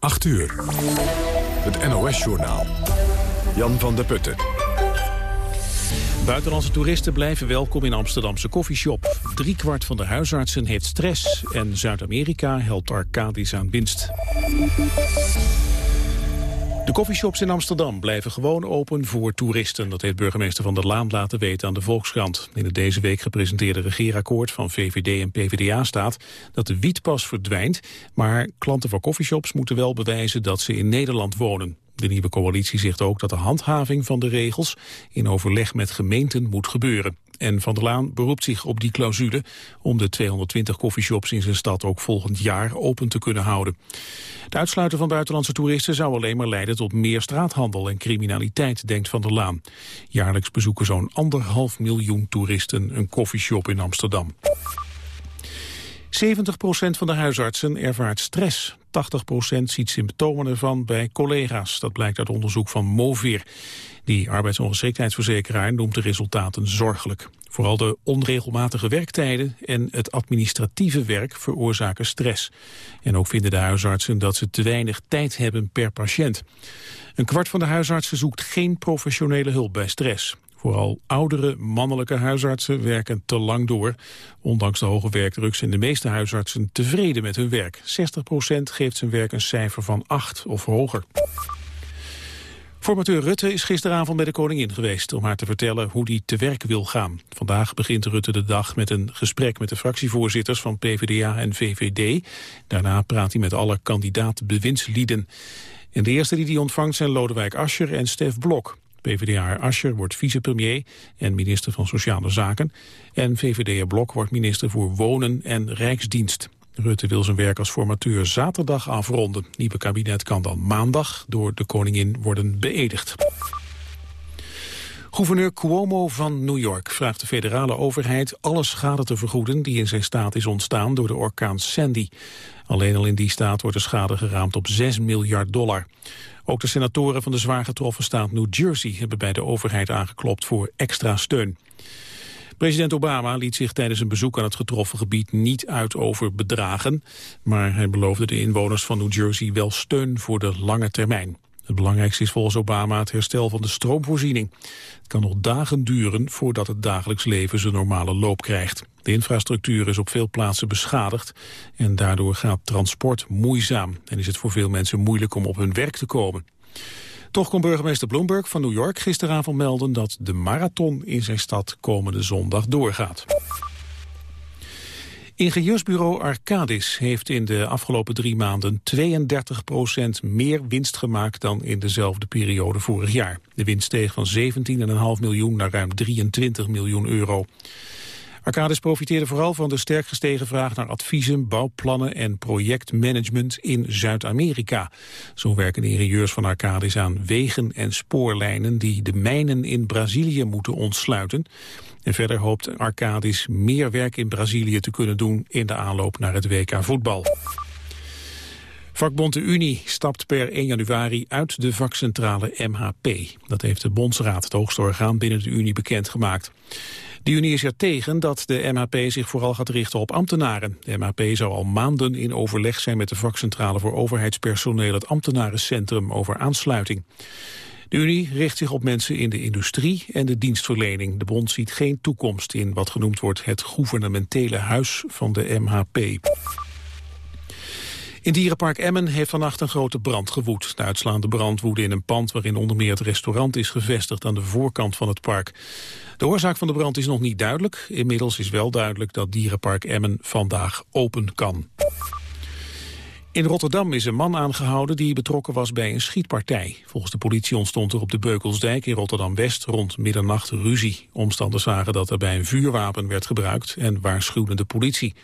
8 uur. Het NOS-journaal. Jan van der Putten. Buitenlandse toeristen blijven welkom in Amsterdamse koffieshop. Driekwart van de huisartsen heeft stress en Zuid-Amerika helpt Arcadis aan winst. De koffieshops in Amsterdam blijven gewoon open voor toeristen. Dat heeft burgemeester Van der Laan laten weten aan de Volkskrant. In het deze week gepresenteerde regeerakkoord van VVD en PvdA staat dat de wietpas verdwijnt. Maar klanten van koffieshops moeten wel bewijzen dat ze in Nederland wonen. De nieuwe coalitie zegt ook dat de handhaving van de regels in overleg met gemeenten moet gebeuren. En Van der Laan beroept zich op die clausule om de 220 koffieshops in zijn stad ook volgend jaar open te kunnen houden. Het uitsluiten van buitenlandse toeristen zou alleen maar leiden tot meer straathandel en criminaliteit, denkt Van der Laan. Jaarlijks bezoeken zo'n anderhalf miljoen toeristen een koffieshop in Amsterdam. 70% van de huisartsen ervaart stress. 80% ziet symptomen ervan bij collega's. Dat blijkt uit onderzoek van Movir. Die arbeidsongeschiktheidsverzekeraar noemt de resultaten zorgelijk. Vooral de onregelmatige werktijden en het administratieve werk veroorzaken stress. En ook vinden de huisartsen dat ze te weinig tijd hebben per patiënt. Een kwart van de huisartsen zoekt geen professionele hulp bij stress. Vooral oudere mannelijke huisartsen werken te lang door. Ondanks de hoge werkdruk zijn de meeste huisartsen tevreden met hun werk. 60% geeft zijn werk een cijfer van 8 of hoger. Formateur Rutte is gisteravond bij de koningin geweest om haar te vertellen hoe die te werk wil gaan. Vandaag begint Rutte de dag met een gesprek met de fractievoorzitters van PvdA en VVD. Daarna praat hij met alle kandidaat-bewindslieden. En de eerste die hij ontvangt zijn Lodewijk Asscher en Stef Blok. PvdA Ascher wordt vicepremier en minister van Sociale Zaken. En VVD'er Blok wordt minister voor Wonen en Rijksdienst. Rutte wil zijn werk als formateur zaterdag afronden. Nieuwe kabinet kan dan maandag door de koningin worden beëdigd. Gouverneur Cuomo van New York vraagt de federale overheid alle schade te vergoeden die in zijn staat is ontstaan door de orkaan Sandy. Alleen al in die staat wordt de schade geraamd op 6 miljard dollar. Ook de senatoren van de zwaar getroffen staat New Jersey hebben bij de overheid aangeklopt voor extra steun. President Obama liet zich tijdens een bezoek aan het getroffen gebied niet uit over bedragen, maar hij beloofde de inwoners van New Jersey wel steun voor de lange termijn. Het belangrijkste is volgens Obama het herstel van de stroomvoorziening. Het kan nog dagen duren voordat het dagelijks leven zijn normale loop krijgt. De infrastructuur is op veel plaatsen beschadigd en daardoor gaat transport moeizaam. En is het voor veel mensen moeilijk om op hun werk te komen. Toch kon burgemeester Bloomberg van New York gisteravond melden dat de marathon in zijn stad komende zondag doorgaat. Ingenieursbureau Arcadis heeft in de afgelopen drie maanden 32% meer winst gemaakt dan in dezelfde periode vorig jaar. De winst steeg van 17,5 miljoen naar ruim 23 miljoen euro. Arcadis profiteerde vooral van de sterk gestegen vraag naar adviezen, bouwplannen en projectmanagement in Zuid-Amerika. Zo werken de ingenieurs van Arcadis aan wegen en spoorlijnen die de mijnen in Brazilië moeten ontsluiten. En verder hoopt Arcadis meer werk in Brazilië te kunnen doen in de aanloop naar het WK voetbal. Vakbond de Unie stapt per 1 januari uit de vakcentrale MHP. Dat heeft de Bondsraad, het hoogste orgaan binnen de Unie, bekendgemaakt. De Unie is er tegen dat de MHP zich vooral gaat richten op ambtenaren. De MHP zou al maanden in overleg zijn met de vakcentrale voor overheidspersoneel, het ambtenarencentrum, over aansluiting. De Unie richt zich op mensen in de industrie en de dienstverlening. De bond ziet geen toekomst in wat genoemd wordt het gouvernementele huis van de MHP. In dierenpark Emmen heeft vannacht een grote brand gewoed. De uitslaande brand woedde in een pand waarin onder meer het restaurant is gevestigd aan de voorkant van het park. De oorzaak van de brand is nog niet duidelijk. Inmiddels is wel duidelijk dat dierenpark Emmen vandaag open kan. In Rotterdam is een man aangehouden die betrokken was bij een schietpartij. Volgens de politie ontstond er op de Beukelsdijk in Rotterdam-West rond middernacht ruzie. Omstanders zagen dat er bij een vuurwapen werd gebruikt en waarschuwden de politie.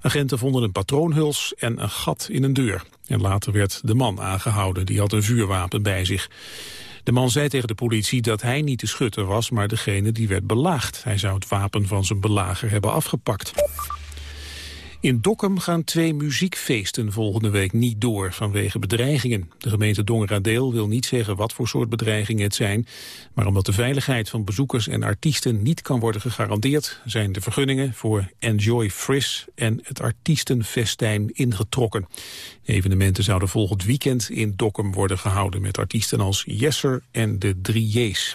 Agenten vonden een patroonhuls en een gat in een deur. En later werd de man aangehouden, die had een vuurwapen bij zich. De man zei tegen de politie dat hij niet de schutter was, maar degene die werd belaagd. Hij zou het wapen van zijn belager hebben afgepakt. In Dokkum gaan twee muziekfeesten volgende week niet door vanwege bedreigingen. De gemeente Dongeradeel wil niet zeggen wat voor soort bedreigingen het zijn. Maar omdat de veiligheid van bezoekers en artiesten niet kan worden gegarandeerd... zijn de vergunningen voor Enjoy Fris en het artiestenfestijn ingetrokken. Evenementen zouden volgend weekend in Dokkum worden gehouden... met artiesten als Jesser en de Drie J's.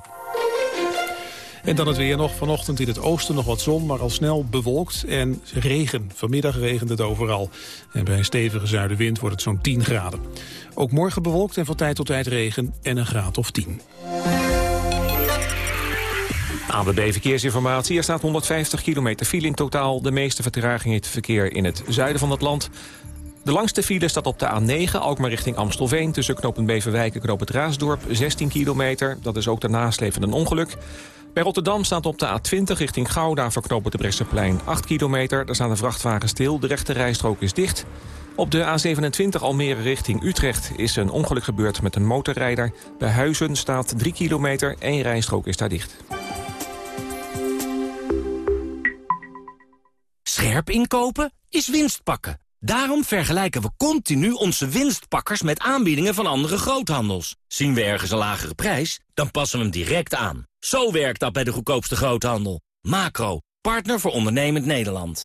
En dan het weer nog. Vanochtend in het oosten nog wat zon, maar al snel bewolkt en regen. Vanmiddag regent het overal. En bij een stevige zuidenwind wordt het zo'n 10 graden. Ook morgen bewolkt en van tijd tot tijd regen en een graad of 10. ANWB Verkeersinformatie. Er staat 150 kilometer file in totaal. De meeste vertraging heeft verkeer in het zuiden van het land. De langste file staat op de A9, Alkmaar richting Amstelveen... tussen knooppunt Beverwijk en knooppunt Raasdorp, 16 kilometer. Dat is ook de nasleep een ongeluk. Bij Rotterdam staat op de A20 richting Gouda verknopen de Bresseplein 8 kilometer. Daar staan de vrachtwagen stil, de rechte rijstrook is dicht. Op de A27 Almere richting Utrecht is een ongeluk gebeurd met een motorrijder. Bij Huizen staat 3 kilometer, één rijstrook is daar dicht. Scherp inkopen is winst pakken. Daarom vergelijken we continu onze winstpakkers met aanbiedingen van andere groothandels. Zien we ergens een lagere prijs, dan passen we hem direct aan. Zo werkt dat bij de goedkoopste groothandel. Macro, partner voor ondernemend Nederland.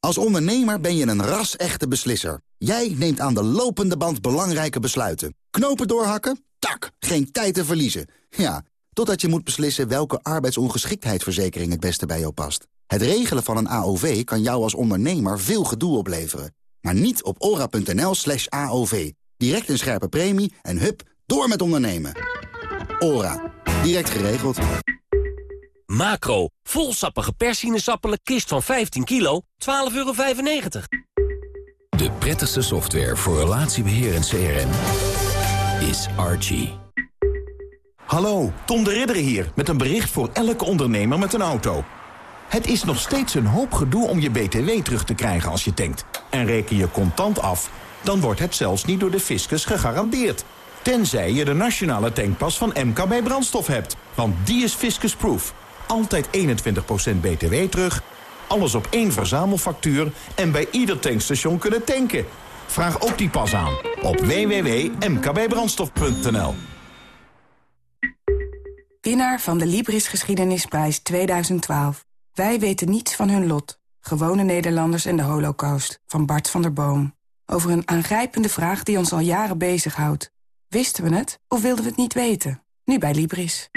Als ondernemer ben je een ras-echte beslisser. Jij neemt aan de lopende band belangrijke besluiten. Knopen doorhakken? Tak, geen tijd te verliezen. Ja, totdat je moet beslissen welke arbeidsongeschiktheidsverzekering het beste bij jou past. Het regelen van een AOV kan jou als ondernemer veel gedoe opleveren. Maar niet op ora.nl slash AOV. Direct een scherpe premie en hup, door met ondernemen. Ora. Direct geregeld. Macro, volsappige persinezappelen kist van 15 kilo, 12,95 euro. De prettigste software voor relatiebeheer en CRM is Archie. Hallo, Tom de Ridder hier, met een bericht voor elke ondernemer met een auto. Het is nog steeds een hoop gedoe om je BTW terug te krijgen als je tankt. En reken je contant af, dan wordt het zelfs niet door de fiscus gegarandeerd. Tenzij je de nationale tankpas van MKB Brandstof hebt. Want die is fiscusproof. Altijd 21% BTW terug, alles op één verzamelfactuur... en bij ieder tankstation kunnen tanken. Vraag ook die pas aan op www.mkbbrandstof.nl. Winnaar van de Libris Geschiedenisprijs 2012. Wij weten niets van hun lot. Gewone Nederlanders en de holocaust. Van Bart van der Boom. Over een aangrijpende vraag die ons al jaren bezighoudt. Wisten we het of wilden we het niet weten? Nu bij Libris.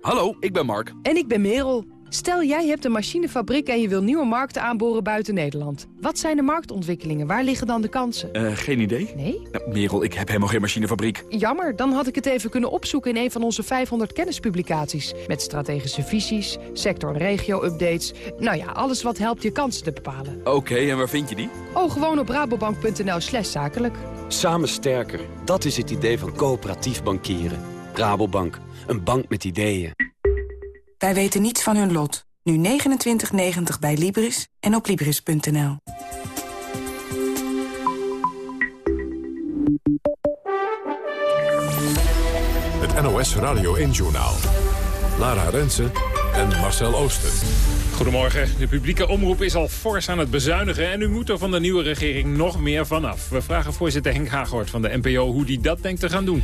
Hallo, ik ben Mark. En ik ben Merel. Stel, jij hebt een machinefabriek en je wil nieuwe markten aanboren buiten Nederland. Wat zijn de marktontwikkelingen? Waar liggen dan de kansen? Uh, geen idee. Nee? Nou, Merel, ik heb helemaal geen machinefabriek. Jammer, dan had ik het even kunnen opzoeken in een van onze 500 kennispublicaties. Met strategische visies, sector- en regio-updates. Nou ja, alles wat helpt je kansen te bepalen. Oké, en waar vind je die? Oh, gewoon op rabobank.nl slash zakelijk. Samen sterker, dat is het idee van coöperatief bankieren. Rabobank, een bank met ideeën. Wij weten niets van hun lot. Nu 29,90 bij Libris en op Libris.nl. Het NOS Radio 1-journaal. Lara Rensen en Marcel Ooster. Goedemorgen. De publieke omroep is al fors aan het bezuinigen... en nu moet er van de nieuwe regering nog meer vanaf. We vragen voorzitter Henk Hagort van de NPO hoe die dat denkt te gaan doen.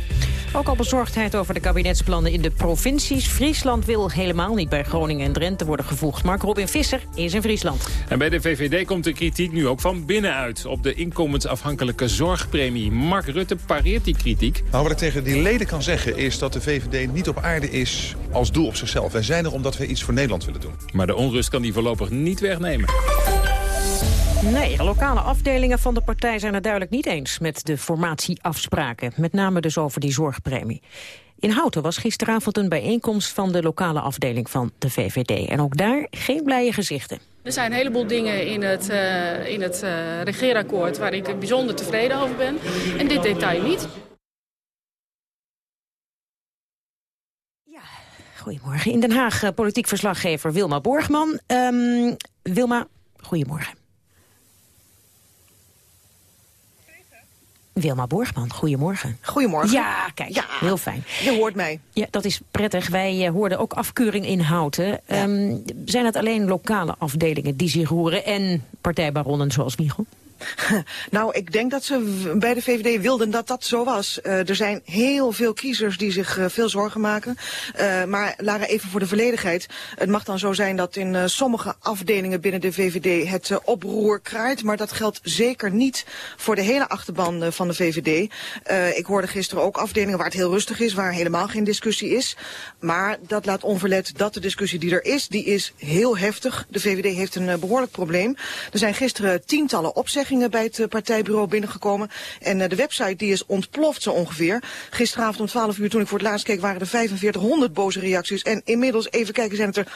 Ook al bezorgdheid over de kabinetsplannen in de provincies. Friesland wil helemaal niet bij Groningen en Drenthe worden gevoegd. Mark Robin Visser is in Friesland. En bij de VVD komt de kritiek nu ook van binnenuit... op de inkomensafhankelijke zorgpremie. Mark Rutte pareert die kritiek. Nou, wat ik tegen die leden kan zeggen is dat de VVD niet op aarde is als doel op zichzelf. Wij zijn er omdat we iets voor Nederland willen doen. Maar de onrust kan die voorlopig niet wegnemen. Nee, lokale afdelingen van de partij zijn het duidelijk niet eens met de formatieafspraken. Met name dus over die zorgpremie. In Houten was gisteravond een bijeenkomst van de lokale afdeling van de VVD. En ook daar geen blije gezichten. Er zijn een heleboel dingen in het, uh, in het uh, regeerakkoord waar ik bijzonder tevreden over ben. En dit detail niet. Goedemorgen. In Den Haag uh, politiek verslaggever Wilma Borgman. Um, Wilma, goedemorgen. Wilma Borgman, goedemorgen. Goedemorgen. Ja, kijk, Ja. heel fijn. Je hoort mij. Ja, dat is prettig. Wij eh, hoorden ook afkeuring in Houten. Ehm, zijn het alleen lokale afdelingen die zich roeren en partijbaronnen zoals Michel? Nou, ik denk dat ze bij de VVD wilden dat dat zo was. Eh, er zijn heel veel kiezers die zich eh, veel zorgen maken. Eh, maar Lara, even voor de volledigheid. Het mag dan zo zijn dat in sommige afdelingen binnen de VVD het oproer kraait. Maar dat geldt zeker niet voor de hele achterban van de VVD. Ik hoorde gisteren ook afdelingen waar het heel rustig is, waar helemaal geen discussie is. Maar dat laat onverlet dat de discussie die er is, die is heel heftig. De VVD heeft een eh, behoorlijk probleem. Er zijn gisteren tientallen opzeggingen bij het eh, partijbureau binnengekomen. En eh, de website die is ontploft zo ongeveer. Gisteravond om 12 uur toen ik voor het laatst keek waren er 4500 boze reacties. En inmiddels, even kijken, zijn het er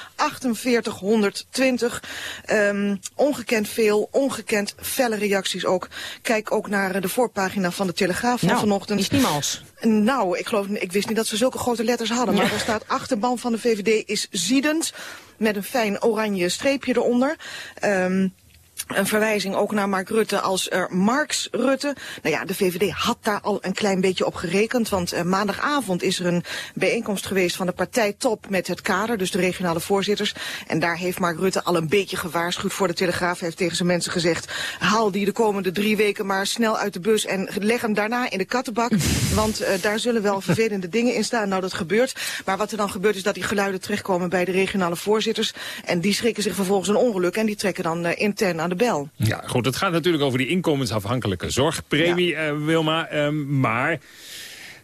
4820. Ehm, ongekend veel, ongekend felle reacties ook. Kijk ook naar eh, de voorpagina van de Telegraaf van Nou, vanochtend. is niemals. Nou, ik, geloof, ik wist niet dat ze zulke grote letters hadden. Maar er staat achterban van de VVD is ziedend. Met een fijn oranje streepje eronder. Ehm een verwijzing ook naar Mark Rutte als uh, Marx Rutte. Nou ja, de VVD had daar al een klein beetje op gerekend. Want uh, maandagavond is er een bijeenkomst geweest van de partijtop met het kader. Dus de regionale voorzitters. En daar heeft Mark Rutte al een beetje gewaarschuwd voor de Telegraaf. Hij heeft tegen zijn mensen gezegd, haal die de komende drie weken maar snel uit de bus. En leg hem daarna in de kattenbak. Want uh, daar zullen wel vervelende dingen in staan. Nou, dat gebeurt. Maar wat er dan gebeurt is dat die geluiden terechtkomen bij de regionale voorzitters. En die schrikken zich vervolgens een ongeluk. En die trekken dan intern aan de bel. Ja, goed, het gaat natuurlijk over die inkomensafhankelijke zorgpremie, ja. uh, Wilma. Uh, maar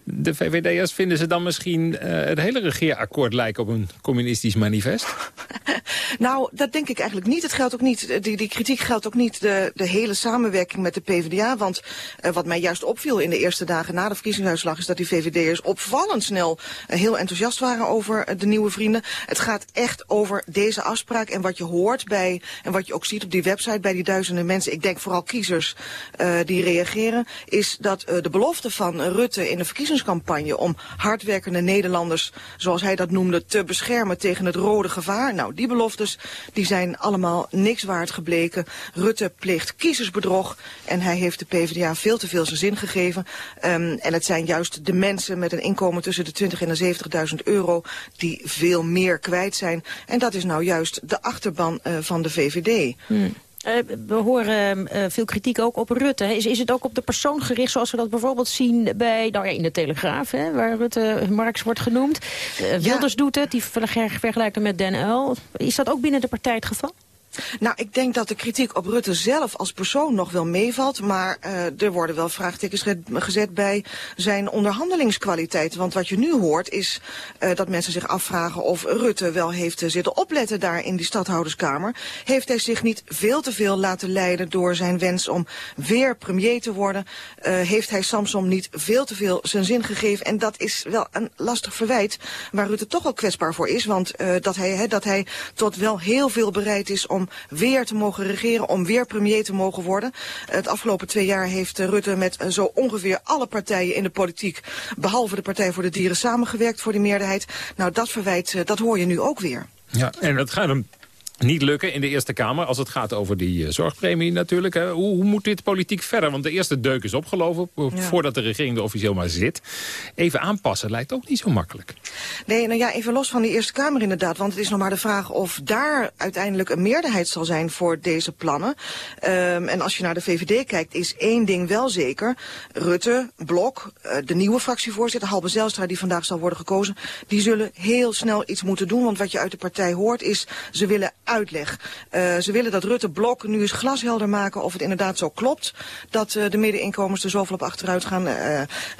de VVD'ers vinden ze dan misschien uh, het hele regeerakkoord lijken op een communistisch manifest? nou, dat denk ik eigenlijk niet. Het geldt ook niet die, die kritiek geldt ook niet de, de hele samenwerking met de PvdA. Want uh, wat mij juist opviel in de eerste dagen na de verkiezingsuitslag... is dat die VVD'ers opvallend snel uh, heel enthousiast waren over de nieuwe vrienden. Het gaat echt over deze afspraak en wat je hoort bij... en wat je ook ziet op die website bij die duizenden mensen... ik denk vooral kiezers uh, die reageren... is dat de belofte van Rutte in de om hardwerkende Nederlanders, zoals hij dat noemde... te beschermen tegen het rode gevaar... nou, die beloftes die zijn allemaal niks waard gebleken. Rutte pleegt kiezersbedrog en hij heeft de PvdA veel te veel zijn zin gegeven. Um, en het zijn juist de mensen met een inkomen tussen de 20 en de 70.000 euro die veel meer kwijt zijn. En dat is nou juist de achterban uh, van de VVD. Hmm. Uh, we horen uh, veel kritiek ook op Rutte. Is, is het ook op de persoon gericht zoals we dat bijvoorbeeld zien bij, nou ja, in de Telegraaf, hè, waar Rutte Marx wordt genoemd. Wilders doet het, die vergelijkt hem met Den Uyl. Is dat ook binnen de partij het geval? Nou, ik denk dat de kritiek op Rutte zelf als persoon nog wel meevalt. Maar uh, er worden wel vraagtekens gezet bij zijn onderhandelingskwaliteit. Want wat je nu hoort is uh, dat mensen zich afvragen of Rutte wel heeft zitten opletten daar in die stadhouderskamer. Heeft hij zich niet veel te veel laten leiden door zijn wens om weer premier te worden? Heeft hij Samsom niet veel te veel zijn zin gegeven? En dat is wel een lastig verwijt waar Rutte toch wel kwetsbaar voor is. Want dat, hij, dat hij tot wel heel veel bereid is om weer te mogen regeren, om weer premier te mogen worden. Het afgelopen twee jaar heeft Rutte met zo ongeveer alle partijen in de politiek, behalve de Partij voor de Dieren, samengewerkt voor die meerderheid. Nou, dat verwijt, dat hoor je nu ook weer. Ja, en dat gaat hem niet lukken in de Eerste Kamer als het gaat over die uh, zorgpremie natuurlijk. Hè. Hoe, hoe, moet dit politiek verder? Want de eerste deuk is opgelopen ja. voordat de regering er officieel maar zit. Even aanpassen lijkt ook niet zo makkelijk. Nee, nou ja, even los van de Eerste Kamer inderdaad. Want het is nog maar de vraag of daar uiteindelijk een meerderheid zal zijn voor deze plannen. Um, en als je naar de VVD kijkt is één ding wel zeker. Rutte, Blok, uh, de nieuwe fractievoorzitter Halbe Zijlstra die vandaag zal worden gekozen. Die zullen heel snel iets moeten doen. Want wat je uit de partij hoort is ze willen uitleg. Uh, ze willen dat Rutte Blok nu eens glashelder maken of het inderdaad zo klopt dat uh, de middeninkomens er zoveel op achteruit gaan. Uh,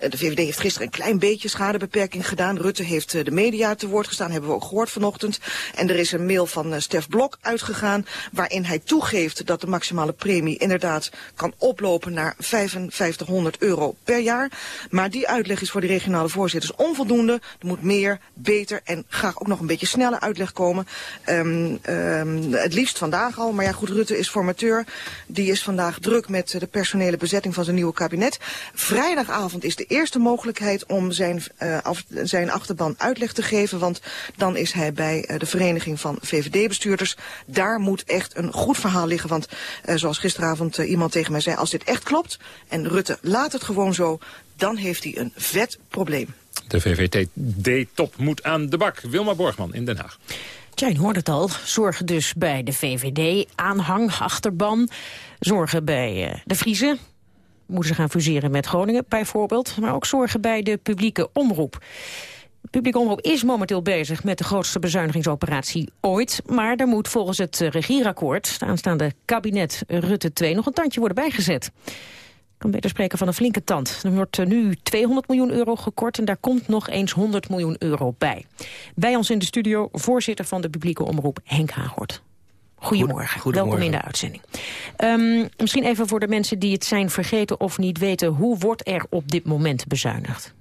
de VVD heeft gisteren een klein beetje schadebeperking gedaan. Rutte heeft de media te woord gestaan, hebben we ook gehoord vanochtend. En er is een mail van Stef Blok uitgegaan waarin hij toegeeft dat de maximale premie inderdaad kan oplopen naar 5500 euro per jaar. Maar die uitleg is voor de regionale voorzitters onvoldoende. Er moet meer, beter en graag ook nog een beetje sneller uitleg komen. Um, ehm, het liefst vandaag al. Maar ja, goed, Rutte is formateur. Die is vandaag druk met de personele bezetting van zijn nieuwe kabinet. Vrijdagavond is de eerste mogelijkheid om zijn, af, zijn achterban uitleg te geven. Want dan is hij bij uh, de vereniging van VVD-bestuurders. Daar moet echt een goed verhaal liggen. Want uh, zoals gisteravond iemand tegen mij zei, als dit echt klopt... en Rutte laat het gewoon zo, dan heeft hij een vet probleem. De VVD-top moet aan de bak. Wilma Borgman in Den Haag. Tja, hoort het al. Zorgen dus bij de VVD, aanhang, achterban. Zorgen bij uh, de Vriezen. Moeten ze gaan fuseren met Groningen bijvoorbeeld. Maar ook zorgen bij de publieke omroep. De publieke omroep is momenteel bezig met de grootste bezuinigingsoperatie ooit. Maar er moet volgens het regierakkoord, het aanstaande kabinet Rutte 2, nog een tandje worden bijgezet kan beter spreken van een flinke tand. Er wordt eh, nu 200 miljoen euro gekort en daar komt nog eens 100 miljoen euro bij. Bij ons in de studio voorzitter van de publieke omroep Henk Hagort. Goedemorgen. Goedemorgen. Welkom in de uitzending. Um, misschien even voor de mensen die het zijn vergeten of niet weten... hoe wordt er op dit moment bezuinigd?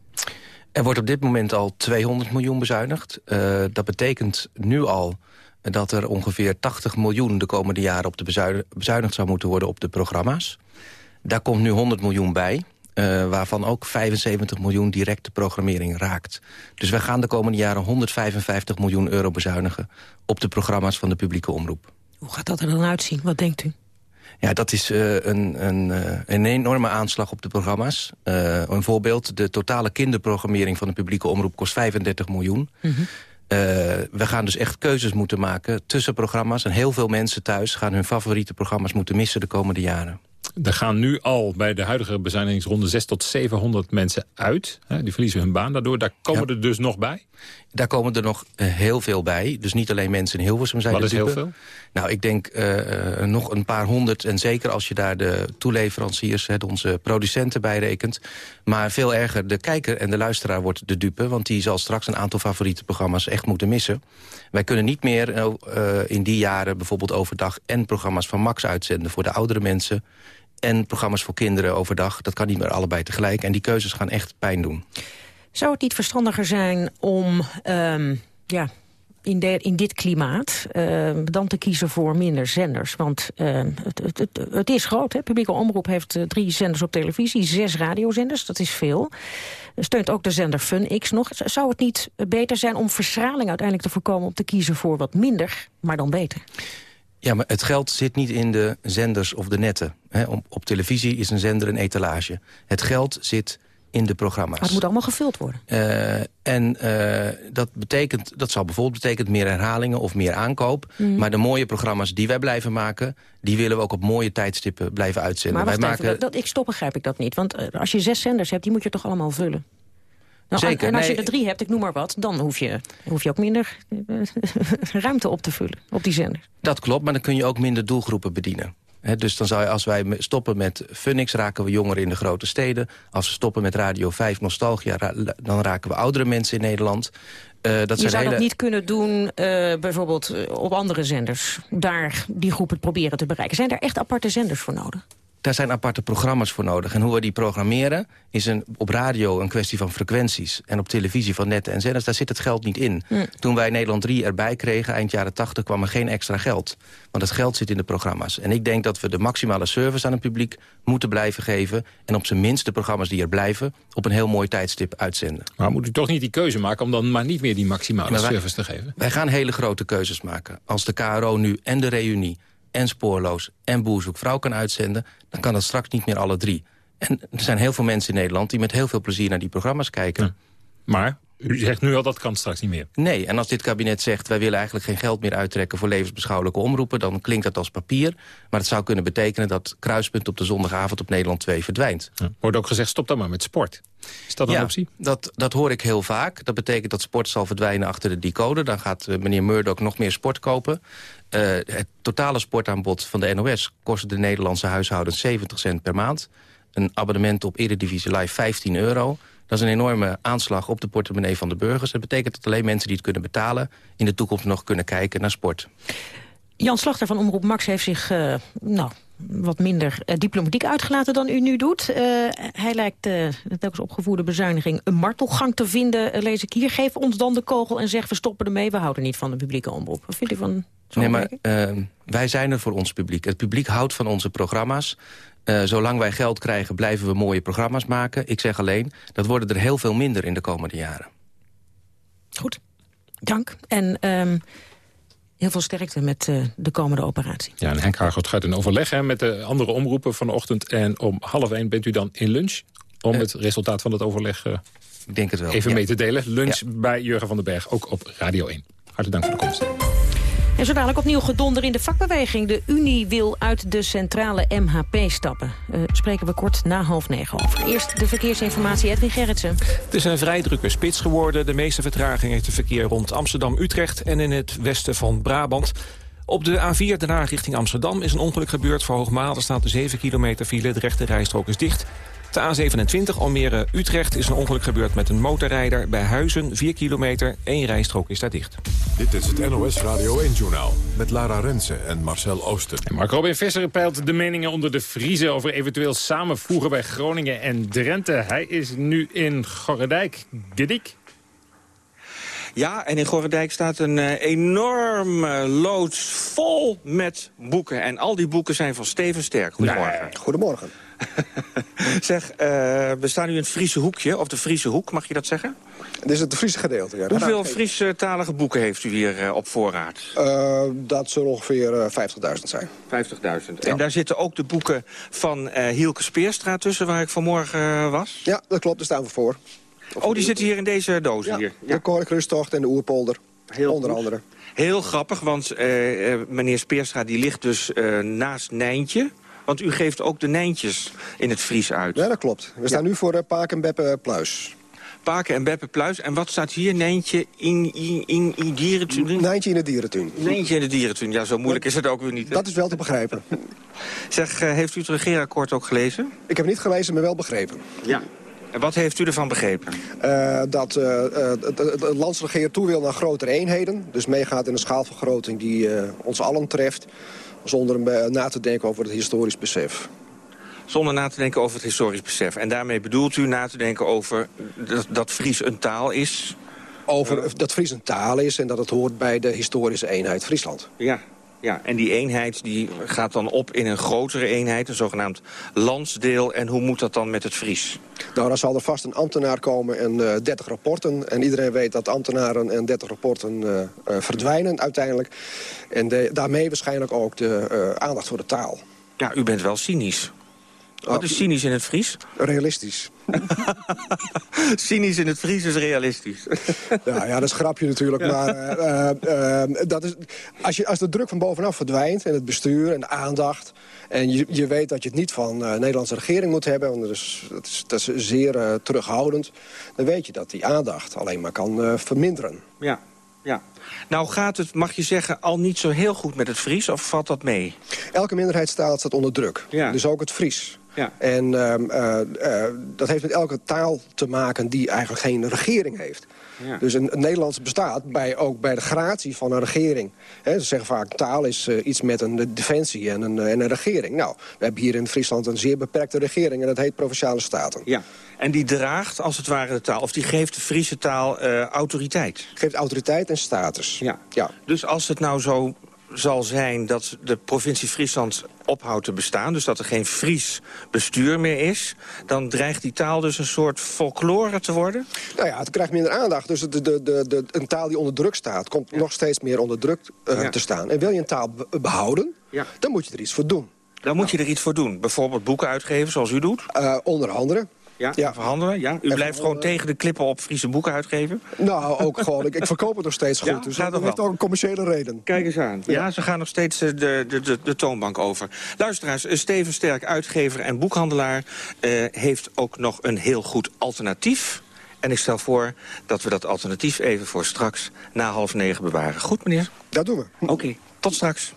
Er wordt op dit moment al 200 miljoen bezuinigd. Uh, dat betekent nu al dat er ongeveer 80 miljoen de komende jaren op de bezuinigd zou moeten worden op de programma's. Daar komt nu 100 miljoen bij. Uh, waarvan ook 75 miljoen directe programmering raakt. Dus we gaan de komende jaren 155 miljoen euro bezuinigen... op de programma's van de publieke omroep. Hoe gaat dat er dan uitzien? Wat denkt u? Ja, dat is uh, een, een, uh, een enorme aanslag op de programma's. een voorbeeld, de totale kinderprogrammering van de publieke omroep kost 35 miljoen. Mm -hmm. we gaan dus echt keuzes moeten maken tussen programma's. En heel veel mensen thuis gaan hun favoriete programma's moeten missen de komende jaren. Er gaan nu al bij de huidige bezuinigingsronde 6 tot 700 mensen uit. Die verliezen hun baan daardoor. Daar komen er dus nog bij? Daar komen er nog uh, heel veel bij. Dus niet alleen mensen in Hilversum zijn Wat is heel veel? Nou, ik denk uh, nog een paar honderd. En zeker als je daar de toeleveranciers, hè, onze producenten bij rekent. Maar veel erger, de kijker en de luisteraar wordt de dupe. Want die zal straks een aantal favoriete programma's echt moeten missen. Wij kunnen niet meer uh, in die jaren bijvoorbeeld overdag... en programma's van Max uitzenden voor de oudere mensen en programma's voor kinderen overdag. Dat kan niet meer allebei tegelijk. En die keuzes gaan echt pijn doen. Zou het niet verstandiger zijn om um, ja, in, de, in dit klimaat uh, dan te kiezen voor minder zenders? Want uh, het, het, het, het, is groot. Hè? Publieke omroep heeft uh, drie zenders op televisie, zes radiozenders. Dat is veel. Steunt ook de zender FunX nog. Zou het niet beter zijn om versraling uiteindelijk te voorkomen... om te kiezen voor wat minder, maar dan beter? Ja, maar het geld zit niet in de zenders of de netten. op, op, televisie is een zender een etalage. Het geld zit in de programma's. Maar het moet allemaal gevuld worden. Uh, en uh, dat, betekent, dat zal bijvoorbeeld betekenen meer herhalingen of meer aankoop. Mm. Maar de mooie programma's die wij blijven maken... die willen we ook op mooie tijdstippen blijven uitzenden. Maar wij maken... Even, dat, ik stop begrijp ik dat niet. Want uh, als je zes zenders hebt, die moet je toch allemaal vullen? Nou, Zeker. En als je er drie hebt, ik noem maar wat, dan hoef je, hoef je ook minder ruimte op te vullen op die zender. Dat klopt, maar dan kun je ook minder doelgroepen bedienen. He, dus dan zou je, als wij stoppen met Funix, raken we jongeren in de grote steden. Als we stoppen met Radio 5 Nostalgia, ra dan raken we oudere mensen in Nederland. Uh, dat je zou hele... dat niet kunnen doen, uh, bijvoorbeeld op andere zenders. Daar die groepen proberen te bereiken. Zijn er echt aparte zenders voor nodig? Daar zijn aparte programma's voor nodig. En hoe we die programmeren is een, op radio een kwestie van frequenties. En op televisie van netten en zenders, daar zit het geld niet in. Mm. Toen wij Nederland 3 erbij kregen, eind jaren 80, kwam er geen extra geld. Want het geld zit in de programma's. En ik denk dat we de maximale service aan het publiek moeten blijven geven. En op zijn minst de programma's die er blijven, op een heel mooi tijdstip uitzenden. Maar moet u toch niet die keuze maken om dan maar niet meer die maximale wij, service te geven? Wij gaan hele grote keuzes maken. Als de KRO nu en de reunie en Spoorloos en Boerzoek kan uitzenden... dan kan dat straks niet meer alle drie. En er zijn heel veel mensen in Nederland die met heel veel plezier naar die programma's kijken. Maar u zegt nu al dat kan straks niet meer. Nee, en als dit kabinet zegt... wij willen eigenlijk geen geld meer uittrekken voor levensbeschouwelijke omroepen... dan klinkt dat als papier. Maar het zou kunnen betekenen dat Kruispunt op de zondagavond op Nederland 2 verdwijnt. Ja. Wordt ook gezegd, stop dan maar met sport. Is dat een ja, optie? Dat, dat hoor ik heel vaak. Dat betekent dat sport zal verdwijnen achter de decoder. Dan gaat uh, meneer Murdoch nog meer sport kopen. Uh, het totale sportaanbod van de NOS kost de Nederlandse huishoudens 70 cent per maand. Een abonnement op Eredivisie Live 15 euro. Dat is een enorme aanslag op de portemonnee van de burgers. Dat betekent dat alleen mensen die het kunnen betalen... in de toekomst nog kunnen kijken naar sport. Jan Slachter van Omroep Max heeft zich uh, nou, wat minder uh, diplomatiek uitgelaten dan u nu doet. Uh, hij lijkt uh, de telkens opgevoerde bezuiniging een martelgang te vinden. lees ik hier, geef ons dan de kogel en zeg we stoppen ermee. We houden niet van de publieke omroep. Wat vindt u van Nee, maar uh, wij zijn er voor ons publiek. Het publiek houdt van onze programma's. Uh, zolang wij geld krijgen, blijven we mooie programma's maken. Ik zeg alleen, dat worden er heel veel minder in de komende jaren. Goed, dank. En um, heel veel sterkte met uh, de komende operatie. Ja, en Henk Hargot gaat in overleg hè, met de andere omroepen vanochtend. En om half één bent u dan in lunch om uh, het resultaat van het overleg ik denk het wel, even ja. mee te delen. Lunch ja. bij Jurgen van den Berg, ook op Radio 1. Hartelijk dank voor de komst. En zo dadelijk opnieuw gedonder in de vakbeweging. De Unie wil uit de centrale MHP stappen. Uh, spreken we kort na half negen over. Eerst de verkeersinformatie, Edwin Gerritsen. Het is een vrij drukke spits geworden. De meeste vertraging heeft het verkeer rond Amsterdam-Utrecht... en in het westen van Brabant. Op de A4 daarna richting Amsterdam is een ongeluk gebeurd. Voor Hoogmade staat de 7 kilometer file. De rechte rijstrook is dicht. De A27 Almere-Utrecht is een ongeluk gebeurd met een motorrijder. Bij Huizen, 4 kilometer, één rijstrook is daar dicht. Dit is het NOS Radio 1-journaal met Lara Rensen en Marcel Oosten. En Mark Robin Visser peilt de meningen onder de Vriezen... over eventueel samenvoegen bij Groningen en Drenthe. Hij is nu in Gorredijk. Didik? Ja, en in Gorredijk staat een uh, enorme loods vol met boeken. En al die boeken zijn van Steven Sterk. Goedemorgen. Nee. Goedemorgen. zeg, uh, we staan nu in het Friese hoekje, of de Friese hoek, mag je dat zeggen? Dit is het Friese gedeelte, ja. Hoeveel Friese-talige boeken heeft u hier uh, op voorraad? Uh, dat zullen ongeveer 50.000 zijn. 50.000. Ja. En daar zitten ook de boeken van Hielke Speerstra tussen, waar ik vanmorgen was? Ja, dat klopt, daar staan we voor. Of oh, die zitten hier in deze dozen ja, hier? Ja, de Korkrusttocht en de Oerpolder. Heel onder goed. andere. Heel grappig, want meneer Speerstra die ligt dus naast Nijntje... Want u geeft ook de Nijntjes in het Fries uit. Ja, dat klopt. We staan ja. nu voor uh, Paak en Beppe Pluis. Paken en Beppe Pluis. En wat staat hier? Nijntje in, in, in, in dierentuin? Nijntje in de dierentuin. Nijntje in de dierentuin. Ja, zo moeilijk is het ook weer niet. Hè? Dat is wel te begrijpen. zeg, uh, heeft u het regeerakkoord ook gelezen? Ik heb het niet gelezen, maar wel begrepen. Ja. En wat heeft u ervan begrepen? Uh, dat uh, het, het landsregeer toe wil naar grotere eenheden. Dus meegaat in een schaalvergroting die ons allen treft zonder na te denken over het historisch besef. Zonder na te denken over het historisch besef. En daarmee bedoelt u na te denken over dat, dat Fries een taal is? Over dat Fries een taal is en dat het hoort bij de historische eenheid Friesland. Ja, ja, en die eenheid die gaat dan op in een grotere eenheid, een zogenaamd landsdeel. En hoe moet dat dan met het Fries? Nou, dan zal er vast een ambtenaar komen en uh, 30 rapporten. En iedereen weet dat ambtenaren en 30 rapporten uh, uh, verdwijnen uiteindelijk. En de, daarmee waarschijnlijk ook de aandacht voor de taal. Ja, u bent wel cynisch. Wat is cynisch in het Fries? Realistisch. cynisch in het Fries is realistisch. ja, ja, dat is grapje natuurlijk. Ja. Maar uh, uh, dat is, als, je, als de druk van bovenaf verdwijnt... en het bestuur en de aandacht... en je, je weet dat je het niet van de Nederlandse regering moet hebben... want dat is, dat is, dat is zeer terughoudend... dan weet je dat die aandacht alleen maar kan verminderen. Ja, ja. Nou gaat het, mag je zeggen, al niet zo heel goed met het Fries, of valt dat mee? Elke minderheidstaal staat onder druk, ja. dus ook het Fries. Ja. En uh, uh, uh, dat heeft met elke taal te maken die eigenlijk geen regering heeft. Ja. Dus een, een Nederlands bestaat bij, ook bij de gratie van een regering. He, ze zeggen vaak taal is uh, iets met een defensie en een, en een regering. Nou, we hebben hier in Friesland een zeer beperkte regering... en dat heet Provinciale Staten. Ja. En die draagt als het ware de taal, of die geeft de Friese taal autoriteit? Geeft autoriteit en status. Ja. ja. Dus als het nou zo zal zijn dat de provincie Friesland ophoudt te bestaan... dus dat er geen Fries bestuur meer is... dan dreigt die taal dus een soort folklore te worden? Nou ja, het krijgt minder aandacht. Dus de, de, de, een taal die onder druk staat... komt ja. nog steeds meer onder druk uh, ja. te staan. En wil je een taal behouden, ja. dan moet je er iets voor doen. Dan moet je er iets voor doen. Bijvoorbeeld boeken uitgeven, zoals u doet? Uh, onder andere. Ja, ja. verhandelen. Ja. U en blijft gewoon tegen de klippen op Friese boeken uitgeven? Nou, ook gewoon. Ik, ik verkoop het nog steeds goed. Ja, dus dat heeft ook een commerciële reden. Kijk eens aan. Ja, ja ze gaan nog steeds de, de, de, de, toonbank over. Luisteraars, Steven Sterk, uitgever en boekhandelaar... Uh, heeft ook nog een heel goed alternatief. En ik stel voor dat we dat alternatief even voor straks na half negen bewaren. Goed, meneer? Dat doen we. Oké, okay, tot straks.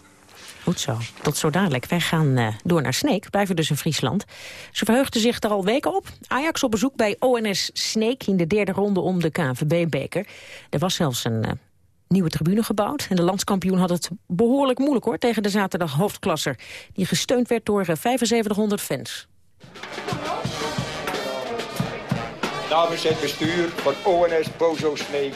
Goed zo. Tot zo dadelijk. Wij gaan uh, door naar Sneek, blijven dus in Friesland. Ze verheugden zich er al weken op. Ajax op bezoek bij ONS Sneek in de derde ronde om de KNVB-beker. Er was zelfs een uh, nieuwe tribune gebouwd. En de landskampioen had het behoorlijk moeilijk hoor tegen de zaterdag hoofdklasser. Die gesteund werd door uh, 7500 fans. Namens het bestuur van ONS Bozo Sneek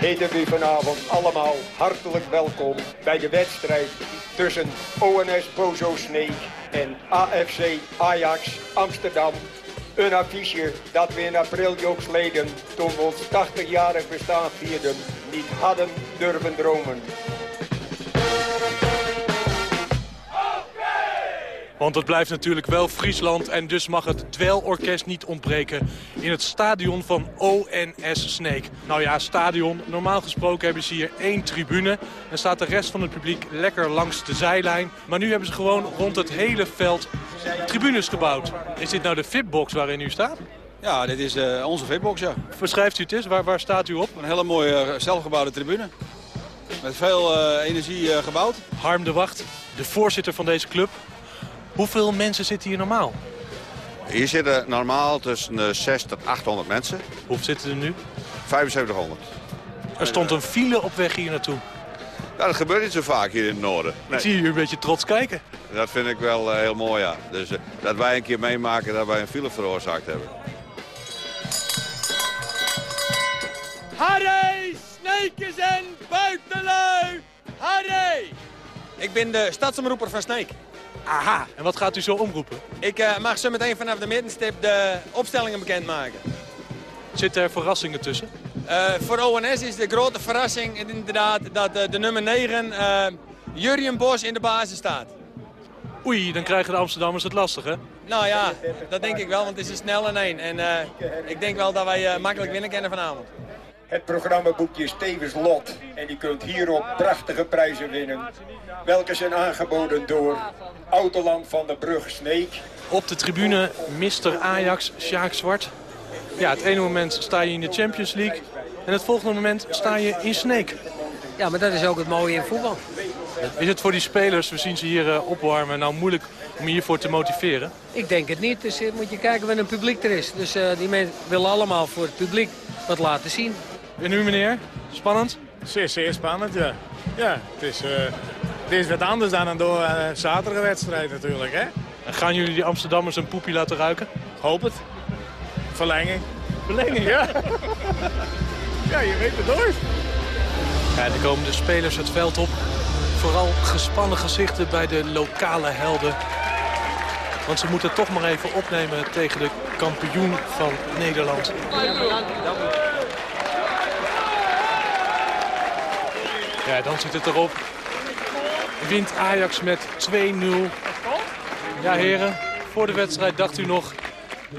heten we vanavond allemaal hartelijk welkom bij de wedstrijd tussen ONS Bozo Sneek en AFC Ajax Amsterdam. Een affiche dat we in april jongstleden, toen we ons 80-jarig bestaan vierden, niet hadden durven dromen. Want het blijft natuurlijk wel Friesland en dus mag het dwelorkest niet ontbreken in het stadion van ONS Sneek. Nou ja, stadion. Normaal gesproken hebben ze hier één tribune en staat de rest van het publiek lekker langs de zijlijn. Maar nu hebben ze gewoon rond het hele veld tribunes gebouwd. Is dit nou de fitbox waarin u staat? Ja, dit is uh, onze fitbox, ja. Beschrijft u het eens? Waar, waar staat u op? Een hele mooie uh, zelfgebouwde tribune. Met veel uh, energie gebouwd. Harm de Wacht, de voorzitter van deze club. Hoeveel mensen zitten hier normaal? Hier zitten normaal tussen de 60 tot 800 mensen. Hoeveel zitten er nu? 7500. Er stond een file op weg hier naartoe. Ja, dat gebeurt niet zo vaak hier in het noorden. Nee. Ik zie je een beetje trots kijken. Dat vind ik wel uh, heel mooi, ja. Dus uh, dat wij een keer meemaken dat wij een file veroorzaakt hebben. Harry, Sneekjes en buitenlui! Harry! Ik ben de stadsomroeper van Sneek. Aha, en wat gaat u zo omroepen? Ik uh, mag zo meteen vanaf de middenstip de opstellingen bekendmaken. Zitten er verrassingen tussen? Uh, voor ONS is de grote verrassing inderdaad dat uh, de nummer 9, uh, Jurjen Bos, in de basis staat. Oei, dan krijgen de Amsterdammers het lastig, hè? Nou ja, dat denk ik wel, want het is een snel en één. En ik denk wel dat wij makkelijk winnen kunnen vanavond. Het programmaboekje is tevens lot. En je kunt hierop prachtige prijzen winnen. Welke zijn aangeboden door Autoland van de Brug Sneek. Op de tribune Mr. Ajax, Sjaak Zwart. Ja, het ene moment sta je in de Champions League. En het volgende moment sta je in Sneek. Ja, maar dat is ook het mooie in voetbal. Is het voor die spelers, we zien ze hier uh, opwarmen, nou moeilijk om hiervoor te motiveren? Ik denk het niet. Dus uh, moet je kijken wat een publiek er is. Dus uh, die mensen willen allemaal voor het publiek wat laten zien. En u meneer? Spannend? Zeer, zeer spannend, ja. Ja, het is, het is wat anders dan een door, zaterdagwedstrijd natuurlijk, hè. En gaan jullie die Amsterdammers een poepie laten ruiken? Hoop het. Verlenging. Verlenging? Ja. ja, je weet het nooit. Ja, er komen de spelers het veld op. Vooral gespannen gezichten bij de lokale helden. Want ze moeten toch maar even opnemen tegen de kampioen van Nederland. Ja, dan zit het erop. Wint Ajax met 2-0. Ja, heren, voor de wedstrijd dacht u nog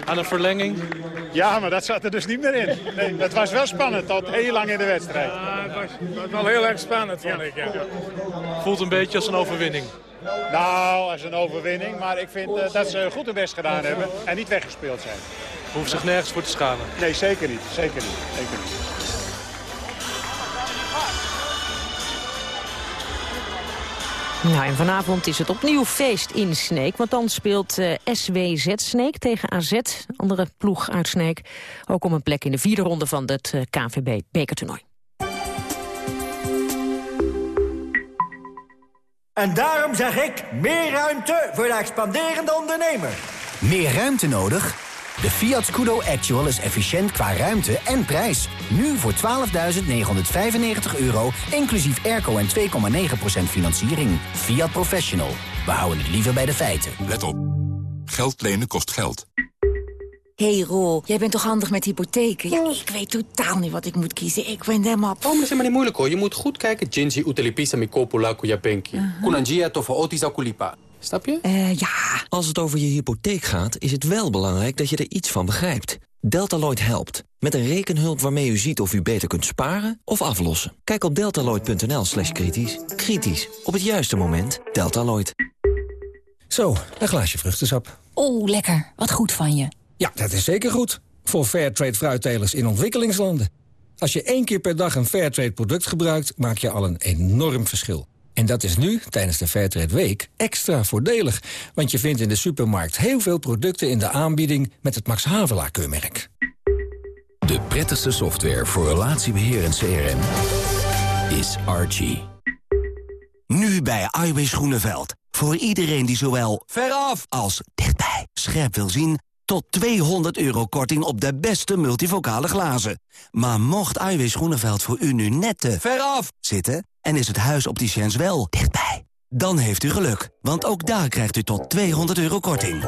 aan een verlenging? Ja, maar dat zat er dus niet meer in. Nee, het was wel spannend tot heel lang in de wedstrijd. Ja, het was, was wel heel erg spannend, vond ik. Ja. Voelt een beetje als een overwinning. Nou, als een overwinning. Maar ik vind uh, dat ze goed hun best gedaan hebben en niet weggespeeld zijn. Hoeft zich nergens voor te schamen? Nee, zeker niet. Zeker niet. Zeker niet. Nou, en vanavond is het opnieuw feest in Sneek. Want dan speelt uh, SWZ Sneek tegen AZ, andere ploeg uit Sneek. Ook om een plek in de vierde ronde van het uh, KNVB-bekertoernooi. En daarom zeg ik meer ruimte voor de expanderende ondernemer. Meer ruimte nodig? De Fiat Scudo Actual is efficiënt qua ruimte en prijs. Nu voor 12.995 euro, inclusief airco en 2,9% financiering. Fiat Professional. We houden het liever bij de feiten. Let op. Geld lenen kost geld. hey Ro, jij bent toch handig met hypotheken? Ja, ik weet totaal niet wat ik moet kiezen. Ik ben helemaal... Oh, maar dat is helemaal niet moeilijk hoor. Je moet goed kijken. Jinji utelipisa mi kopula kuyapenki. Kunanjia tofo otisa kulipa. Snap je? Uh, ja. Als het over je hypotheek gaat, is het wel belangrijk dat je er iets van begrijpt. Deltaloid helpt. Met een rekenhulp waarmee u ziet of u beter kunt sparen of aflossen. Kijk op deltaloid.nl slash kritisch. Kritisch. Op het juiste moment. Deltaloid. Zo, een glaasje vruchtensap. Oh, lekker. Wat goed van je. Ja, dat is zeker goed. Voor Fairtrade fruittelers in ontwikkelingslanden. Als je één keer per dag een Fairtrade product gebruikt, maak je al een enorm verschil. En dat is nu, tijdens de Fairtrade Week, extra voordelig. Want je vindt in de supermarkt heel veel producten in de aanbieding met het Max Havelaar-keurmerk. De prettigste software voor relatiebeheer en CRM is Archie. Nu bij Iwis Groeneveld. Voor iedereen die zowel veraf als dichtbij scherp wil zien... Tot 200 euro korting op de beste multivocale glazen. Maar mocht Iwis Groeneveld voor u nu net te veraf zitten... en is het huis opticiens wel dichtbij... dan heeft u geluk, want ook daar krijgt u tot 200 euro korting.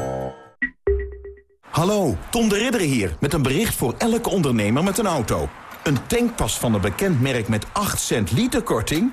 Hallo, Tom de Ridder hier, met een bericht voor elke ondernemer met een auto. Een tankpas van een bekend merk met 8 cent liter korting?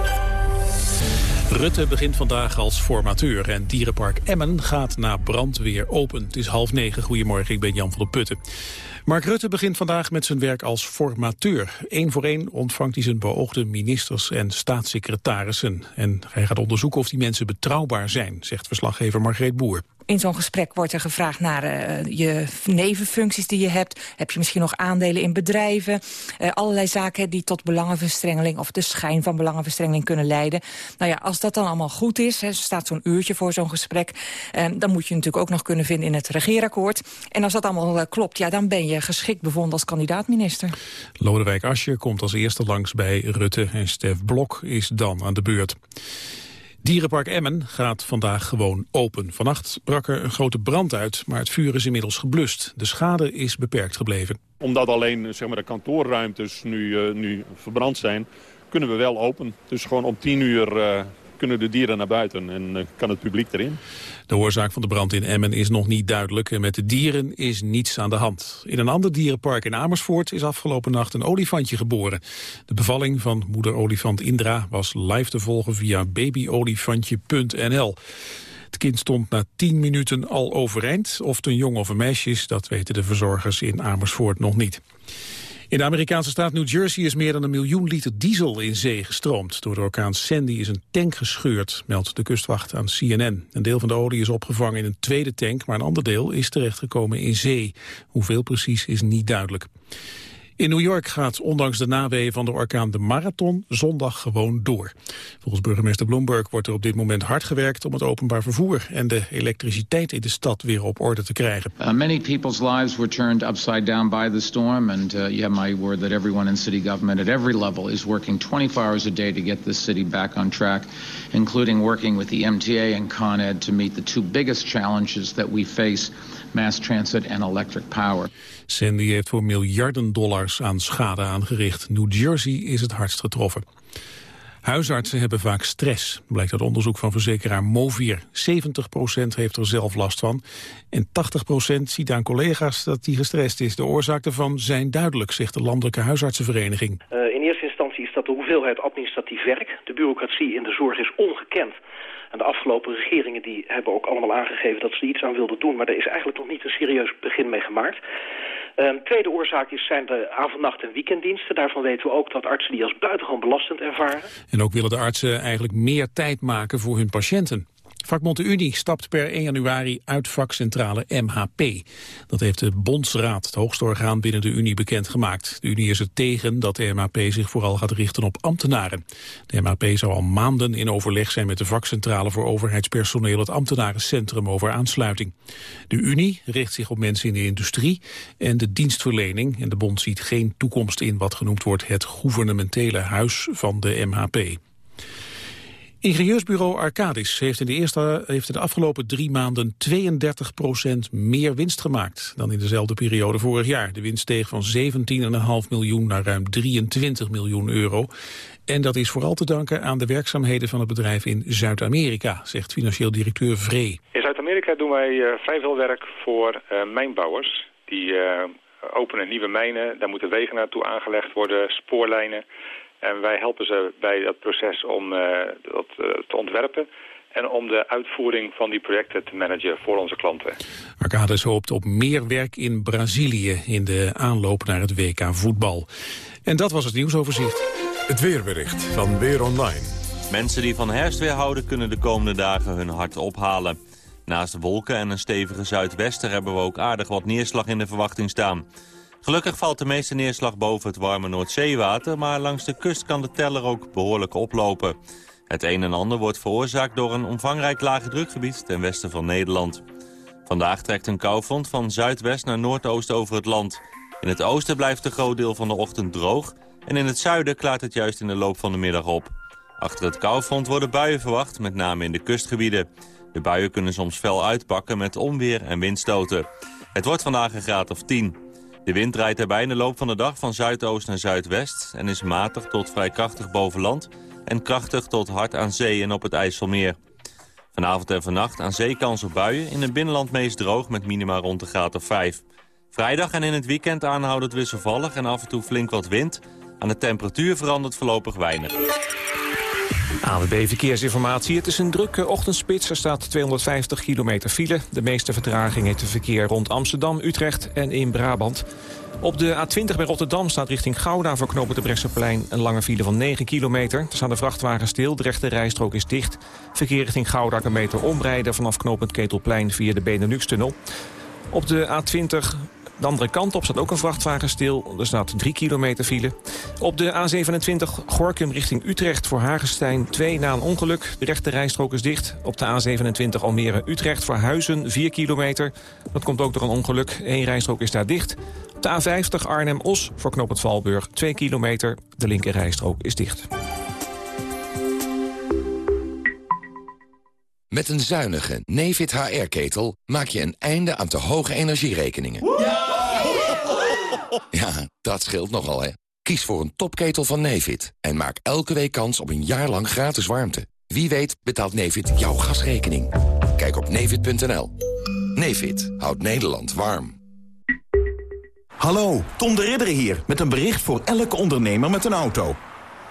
Rutte begint vandaag als formateur en dierenpark Emmen gaat na brand weer open. Het is half negen. Goedemorgen, ik ben Jan van der Putten. Mark Rutte begint vandaag met zijn werk als formateur. Eén voor één ontvangt hij zijn beoogde ministers en staatssecretarissen. En hij gaat onderzoeken of die mensen betrouwbaar zijn, zegt verslaggever Margreet Boer. In zo'n gesprek wordt er gevraagd naar uh, je nevenfuncties die je hebt. Heb je misschien nog aandelen in bedrijven? Uh, allerlei zaken die tot belangenverstrengeling of de schijn van belangenverstrengeling kunnen leiden. Nou ja, als dat dan allemaal goed is, er staat zo'n uurtje voor zo'n gesprek... Uh, dan moet je natuurlijk ook nog kunnen vinden in het regeerakkoord. En als dat allemaal klopt, ja, dan ben je geschikt bevonden als kandidaat-minister. Lodewijk Asscher komt als eerste langs bij Rutte en Stef Blok is dan aan de beurt. Dierenpark Emmen gaat vandaag gewoon open. Vannacht brak er een grote brand uit, maar het vuur is inmiddels geblust. De schade is beperkt gebleven. Omdat alleen zeg maar, de kantoorruimtes nu, uh, nu verbrand zijn, kunnen we wel open. Dus gewoon om tien uur uh, kunnen de dieren naar buiten en uh, kan het publiek erin. De oorzaak van de brand in Emmen is nog niet duidelijk en met de dieren is niets aan de hand. In een ander dierenpark in Amersfoort is afgelopen nacht een olifantje geboren. De bevalling van moeder olifant Indra was live te volgen via babyolifantje.nl. Het kind stond na 10 minuten al overeind. Of het een jong of een meisje is, dat weten de verzorgers in Amersfoort nog niet. In de Amerikaanse staat New Jersey is meer dan een miljoen liter diesel in zee gestroomd. Door de orkaan Sandy is een tank gescheurd, meldt de kustwacht aan CNN. Een deel van de olie is opgevangen in een tweede tank, maar een ander deel is terechtgekomen in zee. Hoeveel precies is niet duidelijk. In New York gaat ondanks de naweeën van de orkaan de marathon zondag gewoon door. Volgens burgemeester Bloomberg wordt er op dit moment hard gewerkt om het openbaar vervoer en de elektriciteit in de stad weer op orde te krijgen. Uh, many people's lives were turned upside down by the storm and uh, have my word that everyone in city government at every level is working 24 hours a day to get this city back on track, including working with the MTA and Con Ed to meet the two biggest challenges that we face mass transit and electric power. Sandy heeft voor miljarden dollars aan schade aangericht. New Jersey is het hardst getroffen. Huisartsen hebben vaak stress, blijkt uit onderzoek van verzekeraar Movier. 70% heeft er zelf last van en 80% ziet aan collega's dat die gestrest is. De oorzaken daarvan zijn duidelijk, zegt de Landelijke Huisartsenvereniging. Uh, in eerste instantie is dat de hoeveelheid administratief werk. De bureaucratie in de zorg is ongekend. En de afgelopen regeringen die hebben ook allemaal aangegeven dat ze iets aan wilden doen. Maar er is eigenlijk nog niet een serieus begin mee gemaakt. Um, tweede oorzaak is, zijn de avondnacht- en weekenddiensten. Daarvan weten we ook dat artsen die als buitengewoon belastend ervaren. En ook willen de artsen eigenlijk meer tijd maken voor hun patiënten. Vakbond de Unie stapt per 1 januari uit vakcentrale MHP. Dat heeft de Bondsraad, het hoogste orgaan binnen de Unie, bekendgemaakt. De Unie is er tegen dat de MHP zich vooral gaat richten op ambtenaren. De MHP zou al maanden in overleg zijn met de vakcentrale voor overheidspersoneel, het ambtenarencentrum over aansluiting. De Unie richt zich op mensen in de industrie en de dienstverlening. En de bond ziet geen toekomst in wat genoemd wordt het gouvernementele huis van de MHP. Ingenieursbureau Arcadis heeft in, de eerste, heeft de afgelopen drie maanden 32% meer winst gemaakt dan in dezelfde periode vorig jaar. De winst steeg van 17,5 miljoen naar ruim 23 miljoen euro. En dat is vooral te danken aan de werkzaamheden van het bedrijf in Zuid-Amerika, zegt financieel directeur Vree. In Zuid-Amerika doen wij uh, vrij veel werk voor uh, mijnbouwers. Die uh, openen nieuwe mijnen, daar moeten wegen naartoe aangelegd worden, spoorlijnen. En wij helpen ze bij dat proces om uh, dat uh, te ontwerpen en om de uitvoering van die projecten te managen voor onze klanten. Arcades hoopt op meer werk in Brazilië in de aanloop naar het WK voetbal. En dat was het nieuwsoverzicht. Het weerbericht van Weer Online. Mensen die van herfst weer houden kunnen de komende dagen hun hart ophalen. Naast wolken en een stevige zuidwester hebben we ook aardig wat neerslag in de verwachting staan. Gelukkig valt de meeste neerslag boven het warme Noordzeewater... maar langs de kust kan de teller ook behoorlijk oplopen. Het een en ander wordt veroorzaakt door een omvangrijk lage drukgebied... ten westen van Nederland. Vandaag trekt een koufront van zuidwest naar noordoost over het land. In het oosten blijft een groot deel van de ochtend droog... en in het zuiden klaart het juist in de loop van de middag op. Achter het koufront worden buien verwacht, met name in de kustgebieden. De buien kunnen soms fel uitpakken met onweer en windstoten. Het wordt vandaag een graad of 10. De wind draait daarbij in de loop van de dag van zuidoost naar zuidwest... en is matig tot vrij krachtig boven land... en krachtig tot hard aan zee en op het IJsselmeer. Vanavond en vannacht aan zee kans op buien. In het binnenland meest droog met minima rond de graad of 5. Vrijdag en in het weekend aanhoudend wisselvallig en af en toe flink wat wind. Aan de temperatuur verandert voorlopig weinig. ANWB Verkeersinformatie. Het is een drukke ochtendspits. Er staat 250 kilometer file. De meeste vertraging heeft verkeer rond Amsterdam, Utrecht en in Brabant. Op de A20 bij Rotterdam staat richting Gouda voor knopen de Brechtseplein een lange file van 9 kilometer. Er staan de vrachtwagens stil, de rechte rijstrook is dicht. Verkeer richting Gouda kan beter omrijden vanaf knooppunt Ketelplein via de Benelux-tunnel. Op de A20 de andere kant op staat ook een vrachtwagen stil. Er staat 3 kilometer file. Op de A27 Gorkum richting Utrecht voor Hagestein 2 na een ongeluk. De rechte rijstrook is dicht. Op de A27 Almere-Utrecht voor Huizen 4 kilometer. Dat komt ook door een ongeluk. Eén rijstrook is daar dicht. Op de A50 Arnhem-Os voor Knoop het Valburg 2 kilometer. De linker rijstrook is dicht. Met een zuinige Nefit HR-ketel maak je een einde aan te hoge energierekeningen. Ja, dat scheelt nogal, hè. Kies voor een topketel van Nefit en maak elke week kans op een jaar lang gratis warmte. Wie weet betaalt Nefit jouw gasrekening. Kijk op nefit.nl. Nefit houdt Nederland warm. Hallo, Tom de Ridder hier met een bericht voor elke ondernemer met een auto.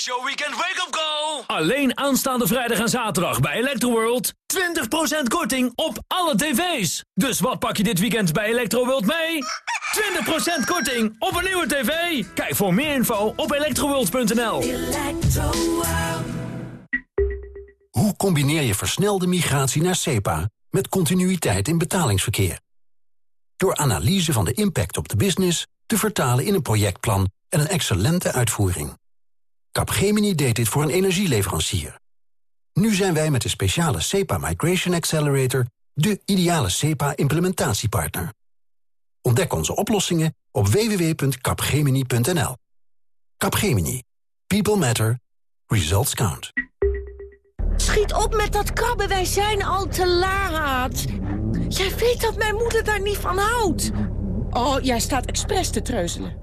is your weekend wake-up call. Alleen aanstaande vrijdag en zaterdag bij Electroworld. 20% korting op alle tv's. Dus wat pak je dit weekend bij Electroworld mee? 20% korting op een nieuwe tv. Kijk voor meer info op electroworld.nl. Hoe combineer je versnelde migratie naar SEPA met continuïteit in betalingsverkeer? Door analyse van de impact op de business te vertalen in een projectplan en een excellente uitvoering. Capgemini deed dit voor een energieleverancier. Nu zijn wij met de speciale SEPA Migration Accelerator... de ideale SEPA-implementatiepartner. Ontdek onze oplossingen op www.capgemini.nl. Capgemini. People matter. Results count. Schiet op met dat krabben, wij zijn al te laat. Jij weet dat mijn moeder daar niet van houdt. Oh, jij staat expres te treuzelen.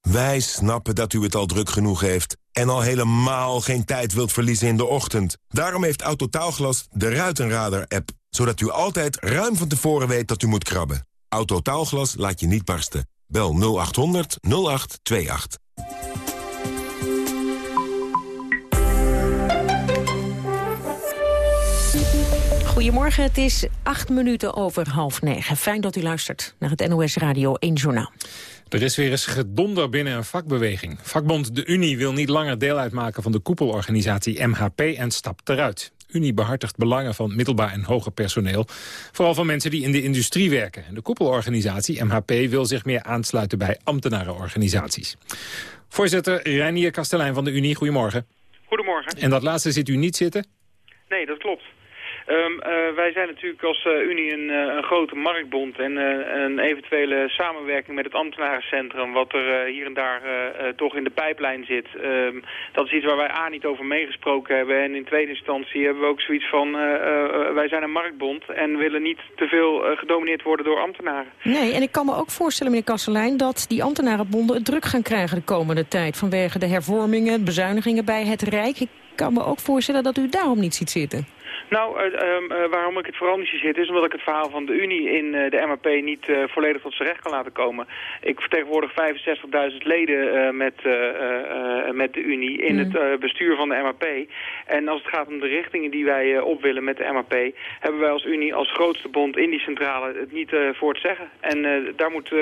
Wij snappen dat u het al druk genoeg heeft... en al helemaal geen tijd wilt verliezen in de ochtend. Daarom heeft Autotaalglas de Ruitenradar-app... zodat u altijd ruim van tevoren weet dat u moet krabben. Autotaalglas laat je niet barsten. Bel 0800 0828. Goedemorgen, het is acht minuten over half negen. Fijn dat u luistert naar het NOS Radio 1 Journaal. Er is weer eens gedonder binnen een vakbeweging. Vakbond De Unie wil niet langer deel uitmaken van de koepelorganisatie MHP en stapt eruit. Unie behartigt belangen van middelbaar en hoger personeel. Vooral van mensen die in de industrie werken. En de koepelorganisatie MHP wil zich meer aansluiten bij ambtenarenorganisaties. Voorzitter Reinier Kastelein van de Unie, goedemorgen. Goedemorgen. En dat laatste ziet u niet zitten? Nee, dat klopt. Um, uh, wij zijn natuurlijk als uh, Unie een, uh, een, grote marktbond en een eventuele samenwerking met het ambtenarencentrum, wat er hier en daar toch in de pijplijn zit. Um, dat is iets waar wij A niet over meegesproken hebben en in tweede instantie hebben we ook zoiets van, wij zijn een marktbond en willen niet te veel gedomineerd worden door ambtenaren. Nee, en ik kan me ook voorstellen, meneer Kastelein, dat die ambtenarenbonden het druk gaan krijgen de komende tijd vanwege de hervormingen, bezuinigingen bij het Rijk. Ik kan me ook voorstellen dat u daarom niet ziet zitten. Nou, uh, uh, waarom ik het vooral niet zie zitten is omdat ik het verhaal van de Unie in uh, de MAP niet volledig tot zijn recht kan laten komen. Ik vertegenwoordig 65.000 leden met, met de Unie in mm. het bestuur van de MAP. En als het gaat om de richtingen die wij op willen met de MAP, hebben wij als Unie als grootste bond in die centrale het niet voor te zeggen. En daar moet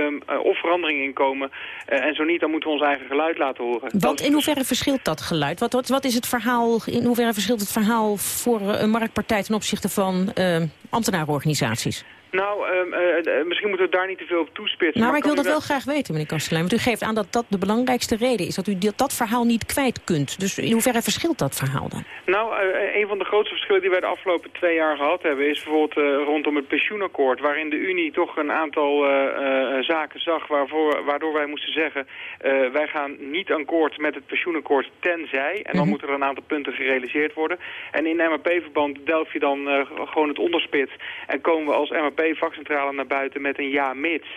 of verandering in komen en zo niet, dan moeten we ons eigen geluid laten horen. Want in hoeverre verschilt dat geluid? Wat, wat, wat is het verhaal, in hoeverre verschilt het verhaal voor een marktpartij ten opzichte van uh, ambtenarenorganisaties? Nou, um, uh, misschien moeten we daar niet te veel op toespitsen. Nou, maar, ik wil dat wel graag weten, meneer Kastelein. Want u geeft aan dat dat de belangrijkste reden is. Dat u dat, dat verhaal niet kwijt kunt. Dus in hoeverre verschilt dat verhaal dan? Nou, uh, een van de grootste verschillen die wij de afgelopen twee jaar gehad hebben... is bijvoorbeeld uh, rondom het pensioenakkoord... waarin de Unie toch een aantal zaken zag... Waarvoor, waardoor wij moesten zeggen... wij gaan niet akkoord met het pensioenakkoord tenzij... en dan -hmm. moeten er een aantal punten gerealiseerd worden. En in MAP-verband delf je dan gewoon het onderspit... en komen we als MAP vakcentrale naar buiten met een ja mits.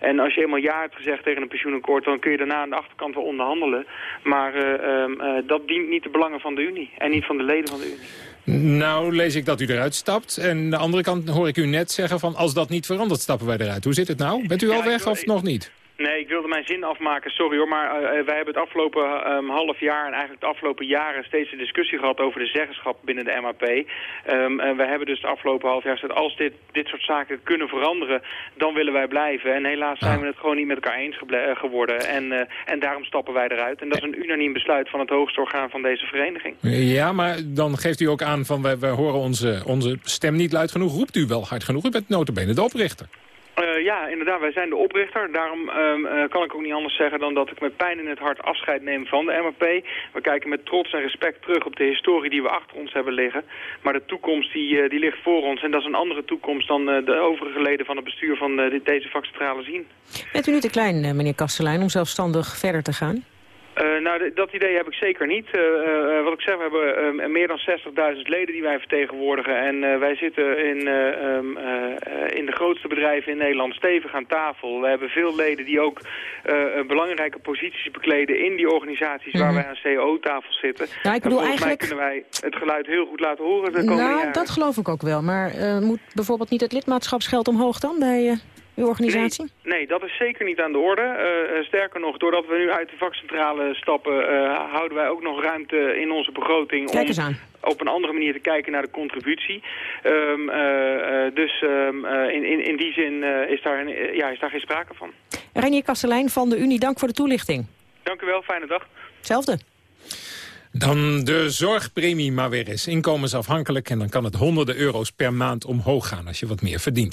En als je eenmaal ja hebt gezegd tegen een pensioenakkoord... dan kun je daarna aan de achterkant wel onderhandelen. Maar uh, uh, dat dient niet de belangen van de Unie. En niet van de leden van de Unie. Nou, lees ik dat u eruit stapt. En aan de andere kant hoor ik u net zeggen van... als dat niet verandert, stappen wij eruit. Hoe zit het nou? Bent u al weg of nog niet? Nee, ik wilde mijn zin afmaken, sorry hoor, maar uh, wij hebben het afgelopen um, half jaar en eigenlijk de afgelopen jaren steeds een discussie gehad over de zeggenschap binnen de MAP. Um, en we hebben dus de afgelopen half jaar gezegd, als dit, dit soort zaken kunnen veranderen, dan willen wij blijven. En helaas zijn we het gewoon niet met elkaar eens geworden en, uh, en daarom stappen wij eruit. En dat is een unaniem besluit van het hoogste orgaan van deze vereniging. Ja, maar dan geeft u ook aan van wij, wij horen onze, onze stem niet luid genoeg. Roept u wel hard genoeg? U bent notabene de oprichter. Uh, ja, inderdaad, wij zijn de oprichter. Daarom um, uh, kan ik ook niet anders zeggen dan dat ik met pijn in het hart afscheid neem van de MRP. We kijken met trots en respect terug op de historie die we achter ons hebben liggen. Maar de toekomst die, uh, die ligt voor ons en dat is een andere toekomst dan de overige leden van het bestuur van deze vakcentrale zien. Bent u niet te klein, meneer Kastelein, om zelfstandig verder te gaan? Uh, nou, dat idee heb ik zeker niet. Uh, uh, wat ik zeg, we hebben meer dan 60.000 leden die wij vertegenwoordigen. En wij zitten in, um, in de grootste bedrijven in Nederland stevig aan tafel. We hebben veel leden die ook belangrijke posities bekleden in die organisaties mm -hmm. waar wij aan CEO-tafel zitten. Nou, ik bedoel eigenlijk... kunnen wij het geluid heel goed laten horen de komende nou, jaren. dat geloof ik ook wel. Maar moet bijvoorbeeld niet het lidmaatschapsgeld omhoog dan bij uw organisatie? Nee, nee, dat is zeker niet aan de orde. Uh, sterker nog, doordat we nu uit de vakcentrale stappen... Uh, houden wij ook nog ruimte in onze begroting... Kijk eens aan. om op een andere manier te kijken naar de contributie. Um, uh, dus um, in, in, in die zin is, daar, ja, is daar geen sprake van. Reinier Kastelein van de Unie, dank voor de toelichting. Dank u wel, fijne dag. Hetzelfde. Dan de zorgpremie maar weer eens. Inkomensafhankelijk en dan kan het honderden euro's per maand omhoog gaan als je wat meer verdient.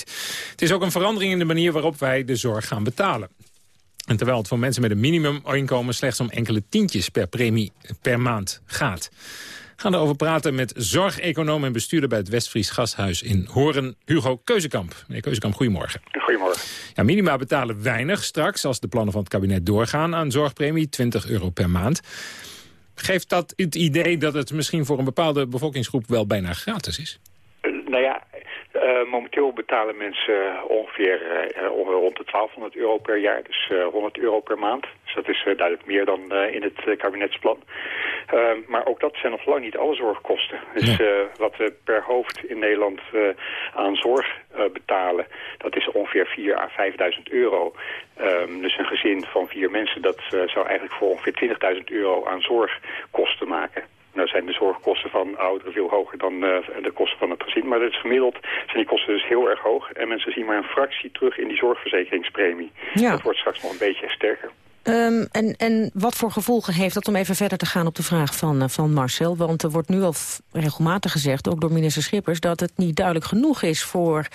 Het is ook een verandering in de manier waarop wij de zorg gaan betalen. En terwijl het voor mensen met een minimuminkomen slechts om enkele tientjes per premie per maand gaat. We gaan erover praten met zorgeconoom en bestuurder bij het Westfries Gasthuis in Horen, Hugo Keuzekamp. Meneer Keuzekamp, goedemorgen. Goedemorgen. Ja, minima betalen weinig straks als de plannen van het kabinet doorgaan aan zorgpremie, 20 euro per maand. Geeft dat het idee dat het misschien voor een bepaalde bevolkingsgroep wel bijna gratis is? Uh, momenteel betalen mensen ongeveer uh, rond de 1200 euro per jaar, dus uh, 100 euro per maand. Dus dat is duidelijk meer dan in het kabinetsplan. maar ook dat zijn nog lang niet alle zorgkosten. Dus wat we per hoofd in Nederland aan zorg betalen, dat is ongeveer 4 à 5000 euro. Um, dus een gezin van vier mensen, dat zou eigenlijk voor ongeveer 20.000 euro aan zorgkosten maken. Nou zijn de zorgkosten van ouderen veel hoger dan uh, de kosten van het gezin. Maar dat is gemiddeld zijn die kosten dus heel erg hoog. En mensen zien maar een fractie terug in die zorgverzekeringspremie. Ja. Dat wordt straks nog een beetje sterker. Um, en, en wat voor gevolgen heeft dat om even verder te gaan op de vraag van, uh, van Marcel? Want er wordt nu al regelmatig gezegd, ook door minister Schippers... dat het niet duidelijk genoeg is voor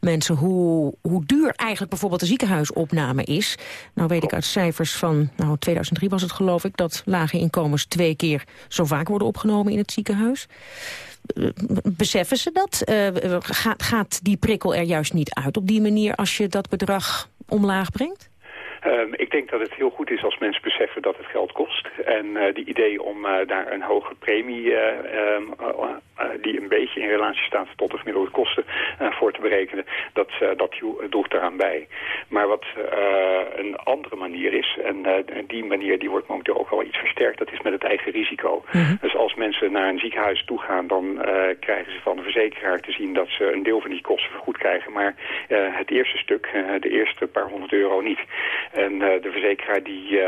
mensen hoe, hoe duur eigenlijk bijvoorbeeld de ziekenhuisopname is. Nou weet ik uit cijfers van nou, 2003 was het geloof ik... dat lage inkomens twee keer zo vaak worden opgenomen in het ziekenhuis. Uh, beseffen ze dat? Gaat, gaat die prikkel er juist niet uit op die manier als je dat bedrag omlaag brengt? Um, ik denk dat het heel goed is als mensen beseffen dat het geld kost. En uh, die idee om uh, daar een hoge premie, um, die een beetje in relatie staat tot de gemiddelde kosten, voor te berekenen, dat, dat droeg daaraan bij. Maar wat een andere manier is, en die manier die wordt momenteel ook wel iets versterkt, dat is met het eigen risico. Mm -hmm. Dus als mensen naar een ziekenhuis toe gaan, dan krijgen ze van de verzekeraar te zien dat ze een deel van die kosten vergoed krijgen. Maar het eerste stuk, de eerste paar honderd euro niet. En de verzekeraar die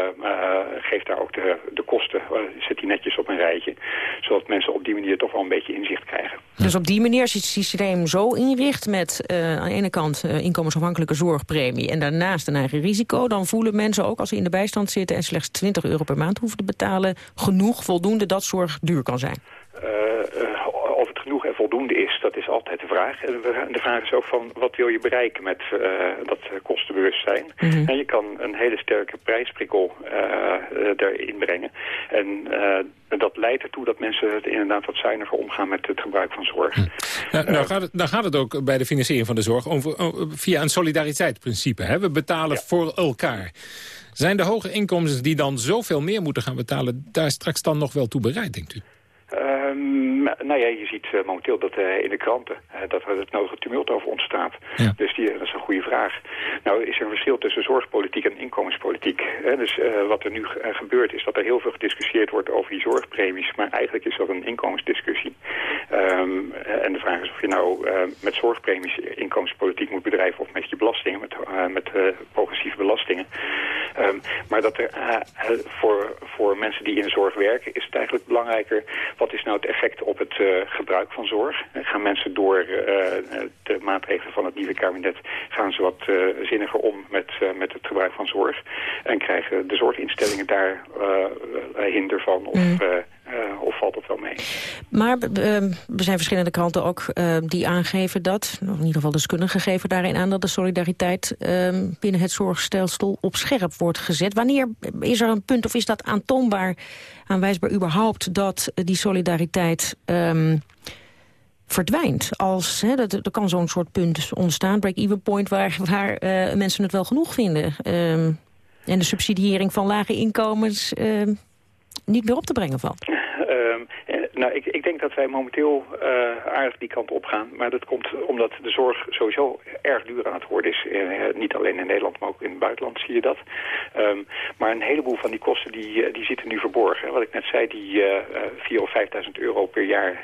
geeft daar ook de, de kosten, zet die netjes op een rijtje. Zodat mensen op die manier toch wel een beetje inzicht krijgen. Dus op die manier is het systeem zo inricht met aan de ene kant inkomensafhankelijke zorgpremie en daarnaast een eigen risico. Dan voelen mensen ook als ze in de bijstand zitten en slechts 20 euro per maand hoeven te betalen, genoeg, voldoende dat zorg duur kan zijn genoeg en voldoende is, dat is altijd de vraag. En de vraag is ook van, wat wil je bereiken met uh, dat kostenbewustzijn? Mm -hmm. En je kan een hele sterke prijsprikkel uh, erin brengen. En dat leidt ertoe dat mensen het inderdaad wat zuiniger omgaan met het gebruik van zorg. Hm. Nou, nou, gaat het, nou gaat het ook bij de financiering van de zorg om, om via een solidariteitsprincipe. Hè? We betalen ja. voor elkaar. Zijn de hoge inkomens die dan zoveel meer moeten gaan betalen... daar straks dan nog wel toe bereid, denkt u? Um, nou ja, je ziet uh, momenteel dat uh, in de kranten uh, dat er het nodige tumult over ontstaat. Ja. Dus die, dat is een goede vraag. Nou is er een verschil tussen zorgpolitiek en inkomenspolitiek. dus wat er nu gebeurt is dat er heel veel gediscussieerd wordt over die zorgpremies. Maar eigenlijk is dat een inkomensdiscussie. Um, en de vraag is of je nou met zorgpremies inkomenspolitiek moet bedrijven of met je belastingen, met, met progressieve belastingen. Um, maar dat er voor, voor mensen die in de zorg werken is het eigenlijk belangrijker wat is nou het effect op het uh, gebruik van zorg? Gaan mensen door de maatregelen van het nieuwe kabinet... gaan ze wat zinniger om met, met het gebruik van zorg? En krijgen de zorginstellingen daar hinder van? Of, mm. Uh, of valt het wel mee? Maar uh, er zijn verschillende kranten ook uh, die aangeven dat... in ieder geval deskundigen geven daarin aan... dat de solidariteit ehm, binnen het zorgstelsel op scherp wordt gezet. Wanneer is er een punt of is dat aantoonbaar, aanwijsbaar überhaupt... dat die solidariteit um, verdwijnt? Als, dat, er kan zo'n soort punt ontstaan, break-even point... waar, waar mensen het wel genoeg vinden... Um, en de subsidiëring van lage inkomens niet meer op te brengen valt? Um, nou, ik, ik, denk dat wij momenteel uh, aardig die kant op gaan. Maar dat komt omdat de zorg sowieso erg duur aan het worden is. Uh, niet alleen in Nederland, maar ook in het buitenland zie je dat. Um, maar een heleboel van die kosten die, die zitten nu verborgen. Wat ik net zei, die uh, 4.000 of 5.000 euro per jaar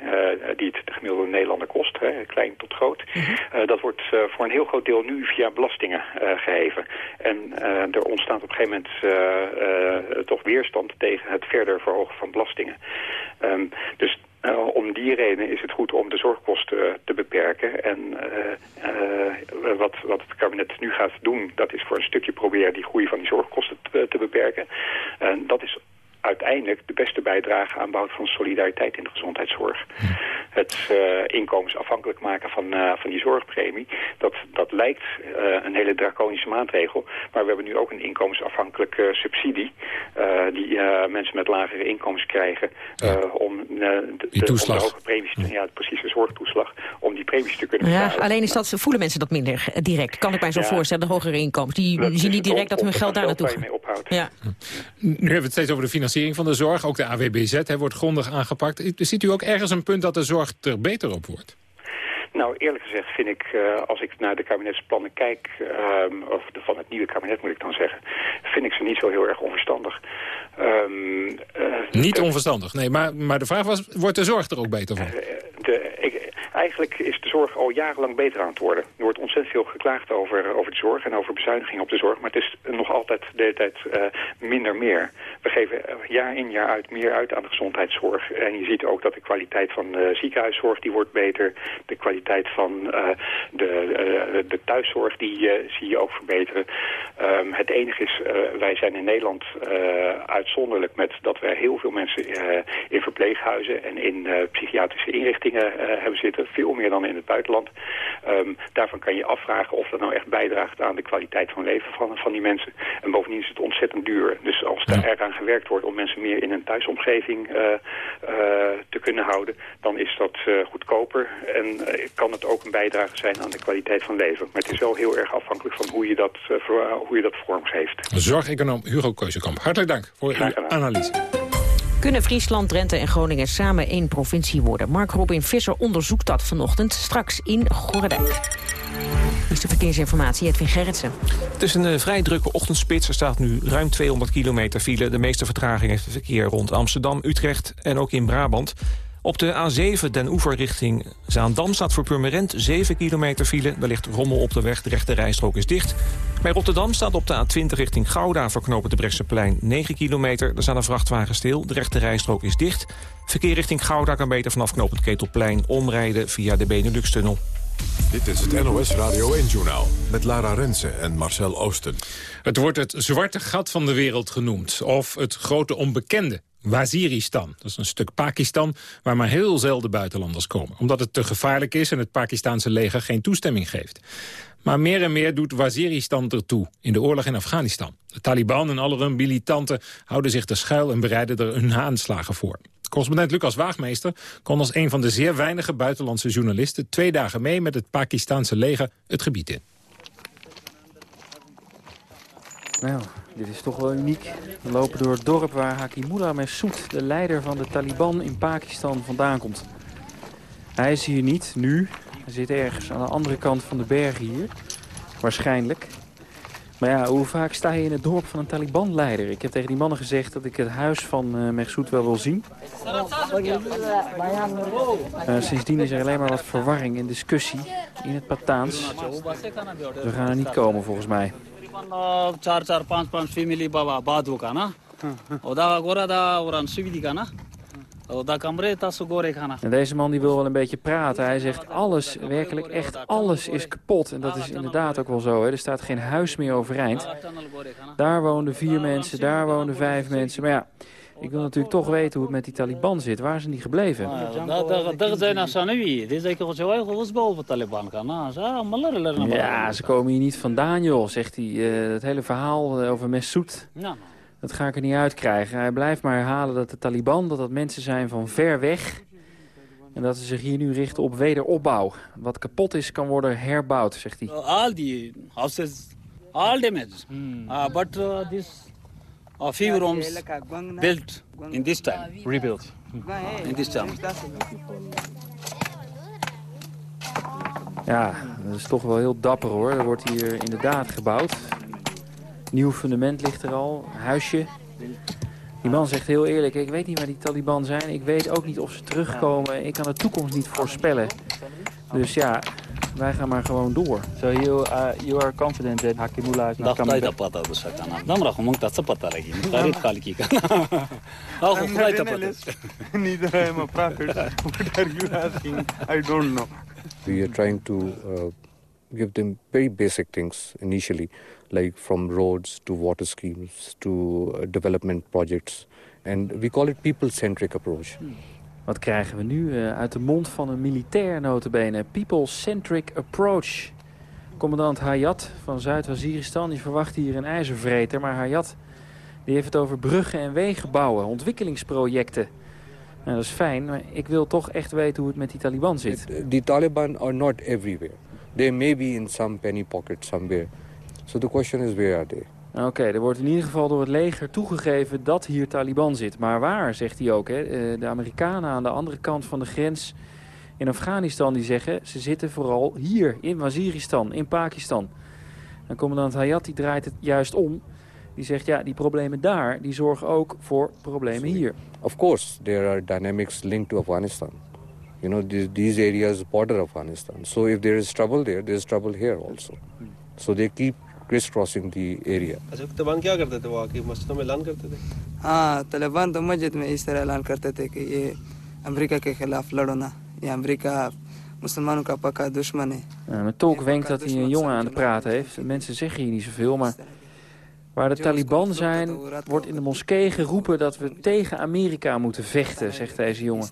die het de gemiddelde Nederlander kost, hè, klein tot groot. -hmm. dat wordt voor een heel groot deel nu via belastingen geheven. En er ontstaat op een gegeven moment toch weerstand tegen het verder verhogen van belastingen. Um, dus uh, om die reden is het goed om de zorgkosten te beperken. En uh, wat, wat het kabinet nu gaat doen, dat is voor een stukje proberen die groei van die zorgkosten te, te beperken. En dat is uiteindelijk de beste bijdrage aan bouw van solidariteit in de gezondheidszorg. Het uh, inkomensafhankelijk maken van, uh, van die zorgpremie, dat, dat lijkt uh, een hele draconische maatregel. Maar we hebben nu ook een inkomensafhankelijke subsidie die mensen met lagere inkomens krijgen ja. om, de, de, om de hoge premies, ja. ja. precies de zorgtoeslag, om die premies te kunnen betalen. Ja, alleen is dat, voelen mensen dat minder direct, kan ik mij zo ja. voorstellen, de hogere inkomens. Die dat zien niet direct dat hun geld daar naartoe gaat. Ja. Nu hebben we het steeds over de financiering van de zorg. Ook de AWBZ he, wordt grondig aangepakt. Ziet u ook ergens een punt dat de zorg er beter op wordt? Nou, eerlijk gezegd vind ik, uh, als ik naar de kabinetsplannen kijk, um, of de, van het nieuwe kabinet moet ik dan zeggen, vind ik ze niet zo heel erg onverstandig. Um, uh, niet onverstandig, nee, maar, maar de vraag was, wordt de zorg er ook beter van? De, ik, eigenlijk is de zorg al jarenlang beter aan het worden. Er wordt ontzettend veel geklaagd over, over de zorg en over bezuinigingen op de zorg. Maar het is nog altijd de hele tijd uh, minder meer. We geven jaar in jaar uit meer uit aan de gezondheidszorg. En je ziet ook dat de kwaliteit van de ziekenhuiszorg die wordt beter. De kwaliteit van uh, de, de thuiszorg die zie je ook verbeteren. Um, het enige is, wij zijn in Nederland uitzonderlijk met dat we heel veel mensen in verpleeghuizen en in psychiatrische inrichtingen hebben zitten veel meer dan in het buitenland. Um, daarvan kan je afvragen of dat nou echt bijdraagt aan de kwaliteit van leven van, van die mensen. En bovendien is het ontzettend duur. Dus als er eraan gewerkt wordt om mensen meer in een thuisomgeving te kunnen houden, dan is dat goedkoper en kan het ook een bijdrage zijn aan de kwaliteit van leven. Maar het is wel heel erg afhankelijk van hoe je dat, hoe je dat vormgeeft. Zorgeconoom Hugo Keuzekamp, hartelijk dank voor uw analyse. Kunnen Friesland, Drenthe en Groningen samen één provincie worden? Mark Robin Visser onderzoekt dat vanochtend straks in Gorredijk. Is de verkeersinformatie, Edwin Gerritsen. Het is een uh, vrij drukke ochtendspits. Er staat nu ruim 200 kilometer file. De meeste vertraging heeft het verkeer rond Amsterdam, Utrecht en ook in Brabant. Op de A7 Den Oever richting Zaandam staat voor Purmerend 7 kilometer file. Er ligt rommel op de weg, de rechte rijstrook is dicht. Bij Rotterdam staat op de A20 richting Gouda voor knopen de Brechtseplein 9 kilometer. Er staan een vrachtwagen stil, de rechte rijstrook is dicht. Verkeer richting Gouda kan beter vanaf knopend Ketelplein omrijden via de Benelux-tunnel. Dit is het NOS Radio 1-journaal met Lara Rensen en Marcel Oosten. Het wordt het zwarte gat van de wereld genoemd. Of het grote onbekende. Waziristan. Dat is een stuk Pakistan waar maar heel zelden buitenlanders komen. Omdat het te gevaarlijk is en het Pakistanse leger geen toestemming geeft. Maar meer en meer doet Waziristan ertoe in de oorlog in Afghanistan. De Taliban en alle militanten houden zich te schuil en bereiden er hun aanslagen voor. Correspondent Lucas Waagmeester kon als een van de zeer weinige buitenlandse journalisten... twee dagen mee met het Pakistanse leger het gebied in. Nou, dit is toch wel uniek. We lopen door het dorp waar Hakimullah Massoud, de leider van de Taliban in Pakistan, vandaan komt. Hij is hier niet, nu. Hij zit ergens aan de andere kant van de bergen hier. Waarschijnlijk. Maar ja, hoe vaak sta je in het dorp van een Taliban-leider? Ik heb tegen die mannen gezegd dat ik het huis van uh, wel wil zien. Uh, sindsdien is er alleen maar wat verwarring en discussie in het Pataans. We gaan er niet komen volgens mij. चार चार पाँच पाँच फैमिली बाबा बाद का ना ओदा गोरा दा ओरान सुविधी का ना en deze man die wil wel een beetje praten. Hij zegt alles, werkelijk echt alles is kapot. En dat is inderdaad ook wel zo. Hè. Er staat geen huis meer overeind. Daar woonden vier mensen, daar woonden vijf mensen. Maar ja, ik wil natuurlijk toch weten hoe het met die Taliban zit. Waar zijn die gebleven? Ja, ze komen hier niet vandaan, joh, zegt hij. Uh, het hele verhaal over Messoud. Dat ga ik er niet uitkrijgen. Hij blijft maar herhalen dat de Taliban, dat dat mensen zijn van ver weg. En dat ze zich hier nu richten op wederopbouw. Wat kapot is, kan worden herbouwd, zegt hij. All the houses, all damaged. But uh, this a few rooms built in this time. Rebuilt. In this time. Ja, dat is toch wel heel dapper hoor. Er wordt hier inderdaad gebouwd. Nieuw fundament ligt er al, huisje. Die man zegt heel eerlijk, ik weet niet waar die Taliban zijn. Ik weet ook niet of ze terugkomen. Ik kan de toekomst niet voorspellen. Dus ja, wij gaan maar gewoon door. So you, uh, you are confident that Hakimullah is not coming back? pata dus Namra khumung tatsa pata lagi. Kharif khal ki kana. Ah, khudai ta pata. Neither I am a prophet. What are you asking? I don't know. We are trying to uh, give them very basic things initially, like from roads to water schemes to uh, development projects. And we call it people-centric approach. Hmm. Wat krijgen we nu uh, uit de mond van een militair notabene? People-centric approach. Commandant Hayat van Zuid-Waziristan verwacht hier een ijzervreter. Maar Hayat die heeft het over bruggen en wegen bouwen, ontwikkelingsprojecten. Nou, dat is fijn, maar ik wil toch echt weten hoe het met die Taliban zit. The Taliban are not everywhere. They may be in some penny pocket somewhere. So the question is where are they? Oké, er wordt in ieder geval door het leger toegegeven dat hier Taliban zit. Maar waar, zegt hij ook. Hè? Eh, de Amerikanen aan de andere kant van de grens in Afghanistan... die zeggen, ze zitten vooral hier, in Waziristan, in Pakistan. En commandant Hayat die draait het juist om. Die zegt, ja, die problemen daar, die zorgen ook voor problemen hier. Of course, there are dynamics linked to Afghanistan. You know, these, these areas border Afghanistan. So if there is trouble there, there is trouble here also. So they keep crisscrossing the area. तलिबान क्या करते थे वो आके मस्जिदों में ऐलान करते थे हाँ तलिबान तो मस्जिद में इस तरह ऐलान करते थे कि ये अमेरिका के खिलाफ लड़ो ना ये अमेरिका मुसलमानों का पक्का दुश्मन है Mijn tolk wenkt dat hij een jongen aan het praten heeft. Mensen zeggen hier niet zoveel, maar waar de Taliban zijn... wordt in de moskee geroepen dat we tegen Amerika moeten vechten, zegt deze jongen.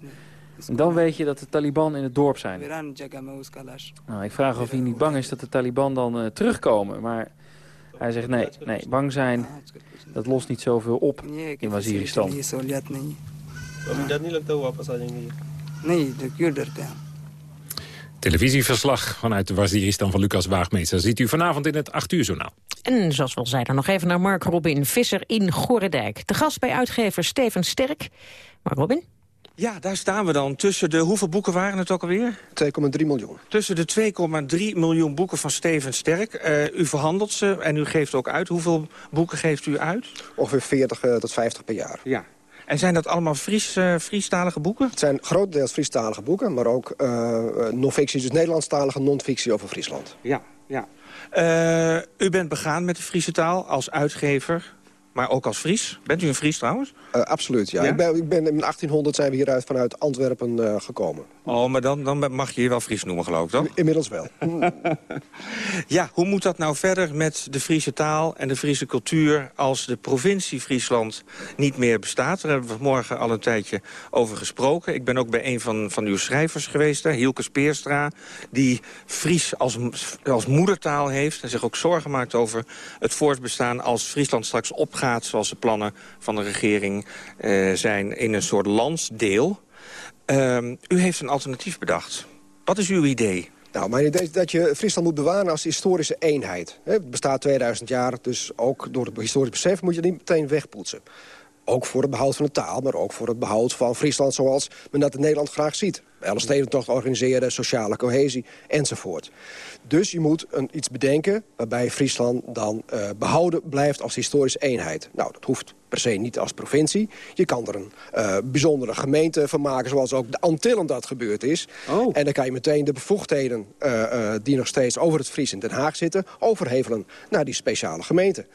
En dan weet je dat de Taliban in het dorp zijn. Nou, ik vraag of hij niet bang is dat de Taliban dan uh, terugkomen. Maar hij zegt nee, nee, bang zijn, dat lost niet zoveel op in Waziristan. Nee, de Televisieverslag vanuit Waziristan van Lucas Waagmeester... ziet u vanavond in het 8 uur journaal. En zoals we al zeiden, nog even naar Mark Robin Visser in Gorredijk. De gast bij uitgever Steven Sterk. Mark Robin? Ja, daar staan we dan. Tussen de, hoeveel boeken waren het ook alweer? 2,3 miljoen. Tussen de 2,3 miljoen boeken van Steven Sterk. Uh, u verhandelt ze en u geeft ook uit. Hoeveel boeken geeft u uit? Ongeveer 40 uh, tot 50 per jaar. Ja. En zijn dat allemaal Fries, uh, Friestalige boeken? Het zijn grotendeels Friestalige boeken, maar ook non-fictie, dus Nederlandstalige non-fictie over Friesland. Ja, ja. U bent begaan met de Friese taal als uitgever, maar ook als Fries. Bent u een Fries trouwens? Uh, absoluut, ja. ja? Ik, ben, ik ben, in 1800 zijn we hieruit vanuit Antwerpen uh, gekomen. Oh, maar dan, dan mag je je wel Fries noemen, geloof ik, toch? Inmiddels wel. ja, hoe moet dat nou verder met de Friese taal en de Friese cultuur... als de provincie Friesland niet meer bestaat? Daar hebben we vanmorgen al een tijdje over gesproken. Ik ben ook bij een van, van uw schrijvers geweest, hè, Hielke Speerstra... die Fries als, als moedertaal heeft en zich ook zorgen maakt over het voortbestaan... als Friesland straks opgaat, zoals de plannen van de regering uh, zijn... in een soort landsdeel... Uh, u heeft een alternatief bedacht. Wat is uw idee? Nou, mijn idee is dat je Friesland moet bewaren als historische eenheid. Het bestaat 2000 jaar, dus ook door het historisch besef moet je het niet meteen wegpoetsen. Ook voor het behoud van de taal, maar ook voor het behoud van Friesland... zoals men dat in Nederland graag ziet. Elfstedentocht organiseren, sociale cohesie enzovoort. Dus je moet een, iets bedenken waarbij Friesland dan uh, behouden blijft als historische eenheid. Nou, dat hoeft per se niet als provincie. Je kan er een uh, bijzondere gemeente van maken, zoals ook de Antillen dat gebeurd is. Oh. En dan kan je meteen de bevoegdheden uh, die nog steeds over het Fries in Den Haag zitten... overhevelen naar die speciale gemeente.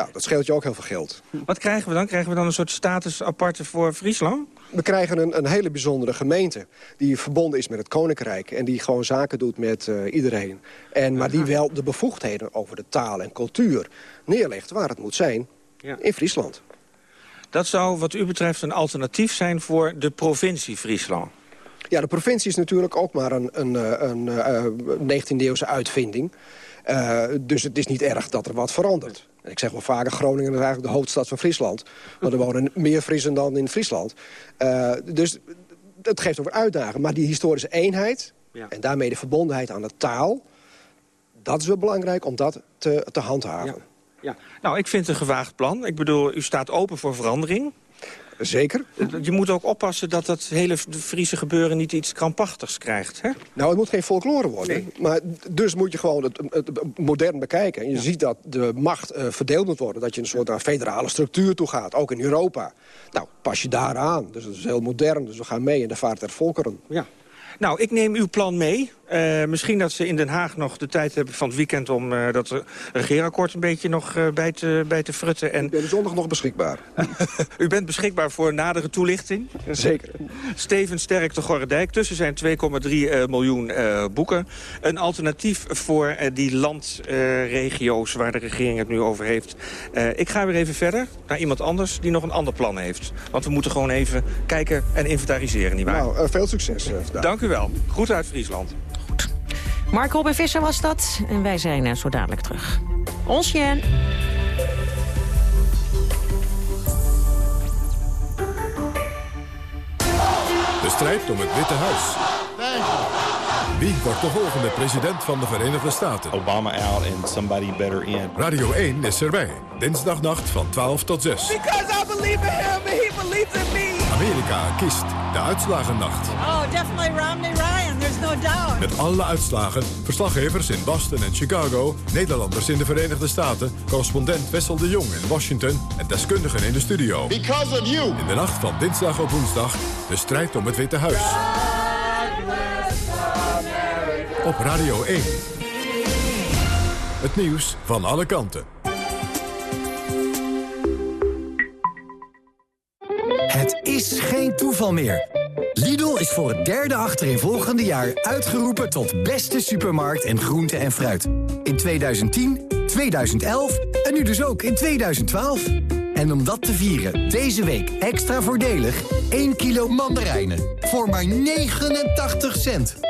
Nou, dat scheelt je ook heel veel geld. Wat krijgen we dan? Krijgen we dan een soort status aparte voor Friesland? We krijgen een, een hele bijzondere gemeente die verbonden is met het Koninkrijk... en die gewoon zaken doet met uh, iedereen. En, maar die wel de bevoegdheden over de taal en cultuur neerlegt waar het moet zijn ja. in Friesland. Dat zou wat u betreft een alternatief zijn voor de provincie Friesland. Ja, de provincie is natuurlijk ook maar een, een, een, een 19e-eeuwse uitvinding. Uh, dus het is niet erg dat er wat verandert. Ik zeg wel vaker, Groningen is eigenlijk de hoofdstad van Friesland. Want er wonen meer Friesen dan in Friesland. Uh, dus het geeft over uitdagingen. Maar die historische eenheid ja. en daarmee de verbondenheid aan de taal... dat is wel belangrijk om dat te, te handhaven. Ja. ja. Nou, ik vind het een gewaagd plan. Ik bedoel, u staat open voor verandering. Zeker. Je moet ook oppassen dat dat hele Friese gebeuren niet iets krampachtigs krijgt. Hè? Nou, het moet geen folklore worden. Nee. Maar dus moet je gewoon het, modern bekijken. En je ja. ziet dat de macht uh, verdeeld moet worden. Dat je een soort naar federale structuur toe gaat. Ook in Europa. Nou, pas je daaraan. Dus dat is heel modern. Dus we gaan mee in de vaart der volkeren. Ja. Nou, ik neem uw plan mee. Uh, misschien dat ze in Den Haag nog de tijd hebben van het weekend... om uh, dat regeerakkoord een beetje nog uh, bij, te, bij te frutten. En... Ik ben zondag nog beschikbaar. u bent beschikbaar voor nadere toelichting? Zeker. Steven Sterk de Gorredijk. Tussen zijn 2,3 miljoen boeken. Een alternatief voor die landregio's waar de regering het nu over heeft. ik ga weer even verder naar iemand anders die nog een ander plan heeft. Want we moeten gewoon even kijken en inventariseren, nietwaar? Nou, veel succes. Dank u wel. Goed uit Friesland. Mark Robin Visser was dat. En wij zijn zo dadelijk terug. Ons Jen. De strijd om het Witte Huis. Wie wordt de volgende president van de Verenigde Staten? Obama out and somebody better in. Radio 1 is erbij. Dinsdagnacht van 12 tot 6. Because I believe in him and he believes in me. Amerika kiest de uitslagennacht. Oh, definitely Romney Ryan. There's no doubt. Met alle uitslagen, verslaggevers in Boston en Chicago... Nederlanders in de Verenigde Staten... correspondent Wessel de Jong in Washington... en deskundigen in de studio. Because of you. In de nacht van dinsdag op woensdag... de strijd om het Witte Huis. Op Radio 1. Het nieuws van alle kanten. Het is geen toeval meer. Lidl is voor het derde achtereenvolgende jaar uitgeroepen tot beste supermarkt en groente en fruit. In 2010, 2011 en nu dus ook in 2012. En om dat te vieren, deze week extra voordelig 1 kilo mandarijnen voor maar 89 cent.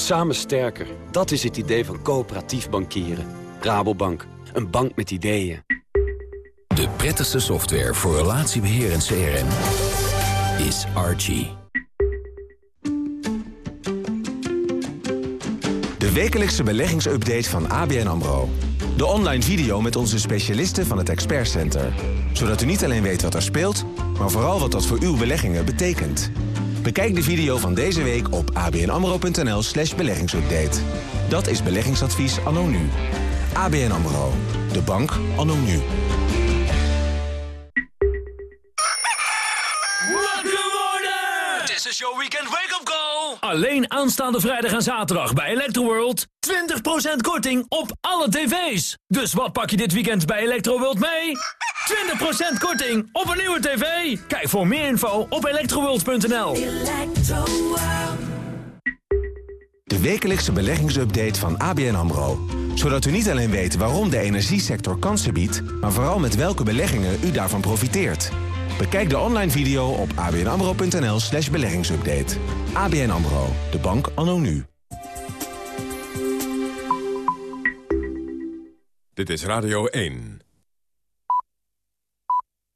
Samen sterker. Dat is het idee van coöperatief bankieren. Rabobank. Een bank met ideeën. De prettigste software voor relatiebeheer en CRM is Archie. De wekelijkse beleggingsupdate van ABN AMRO. De online video met onze specialisten van het Expert Center. Zodat u niet alleen weet wat er speelt, maar vooral wat dat voor uw beleggingen betekent. Bekijk de video van deze week op abnamro.nl slash beleggingsupdate. Dat is beleggingsadvies anno nu. ABN AMRO. De bank anno nu. Alleen aanstaande vrijdag en zaterdag bij Electroworld. 20% korting op alle tv's. Dus wat pak je dit weekend bij Electroworld mee? 20% korting op een nieuwe tv. Kijk voor meer info op electroworld.nl. De wekelijkse beleggingsupdate van ABN AMRO. Zodat u niet alleen weet waarom de energiesector kansen biedt... maar vooral met welke beleggingen u daarvan profiteert. Bekijk de online video op abnamro.nl slash beleggingsupdate. ABN AMRO, de bank anno nu. Dit is Radio 1.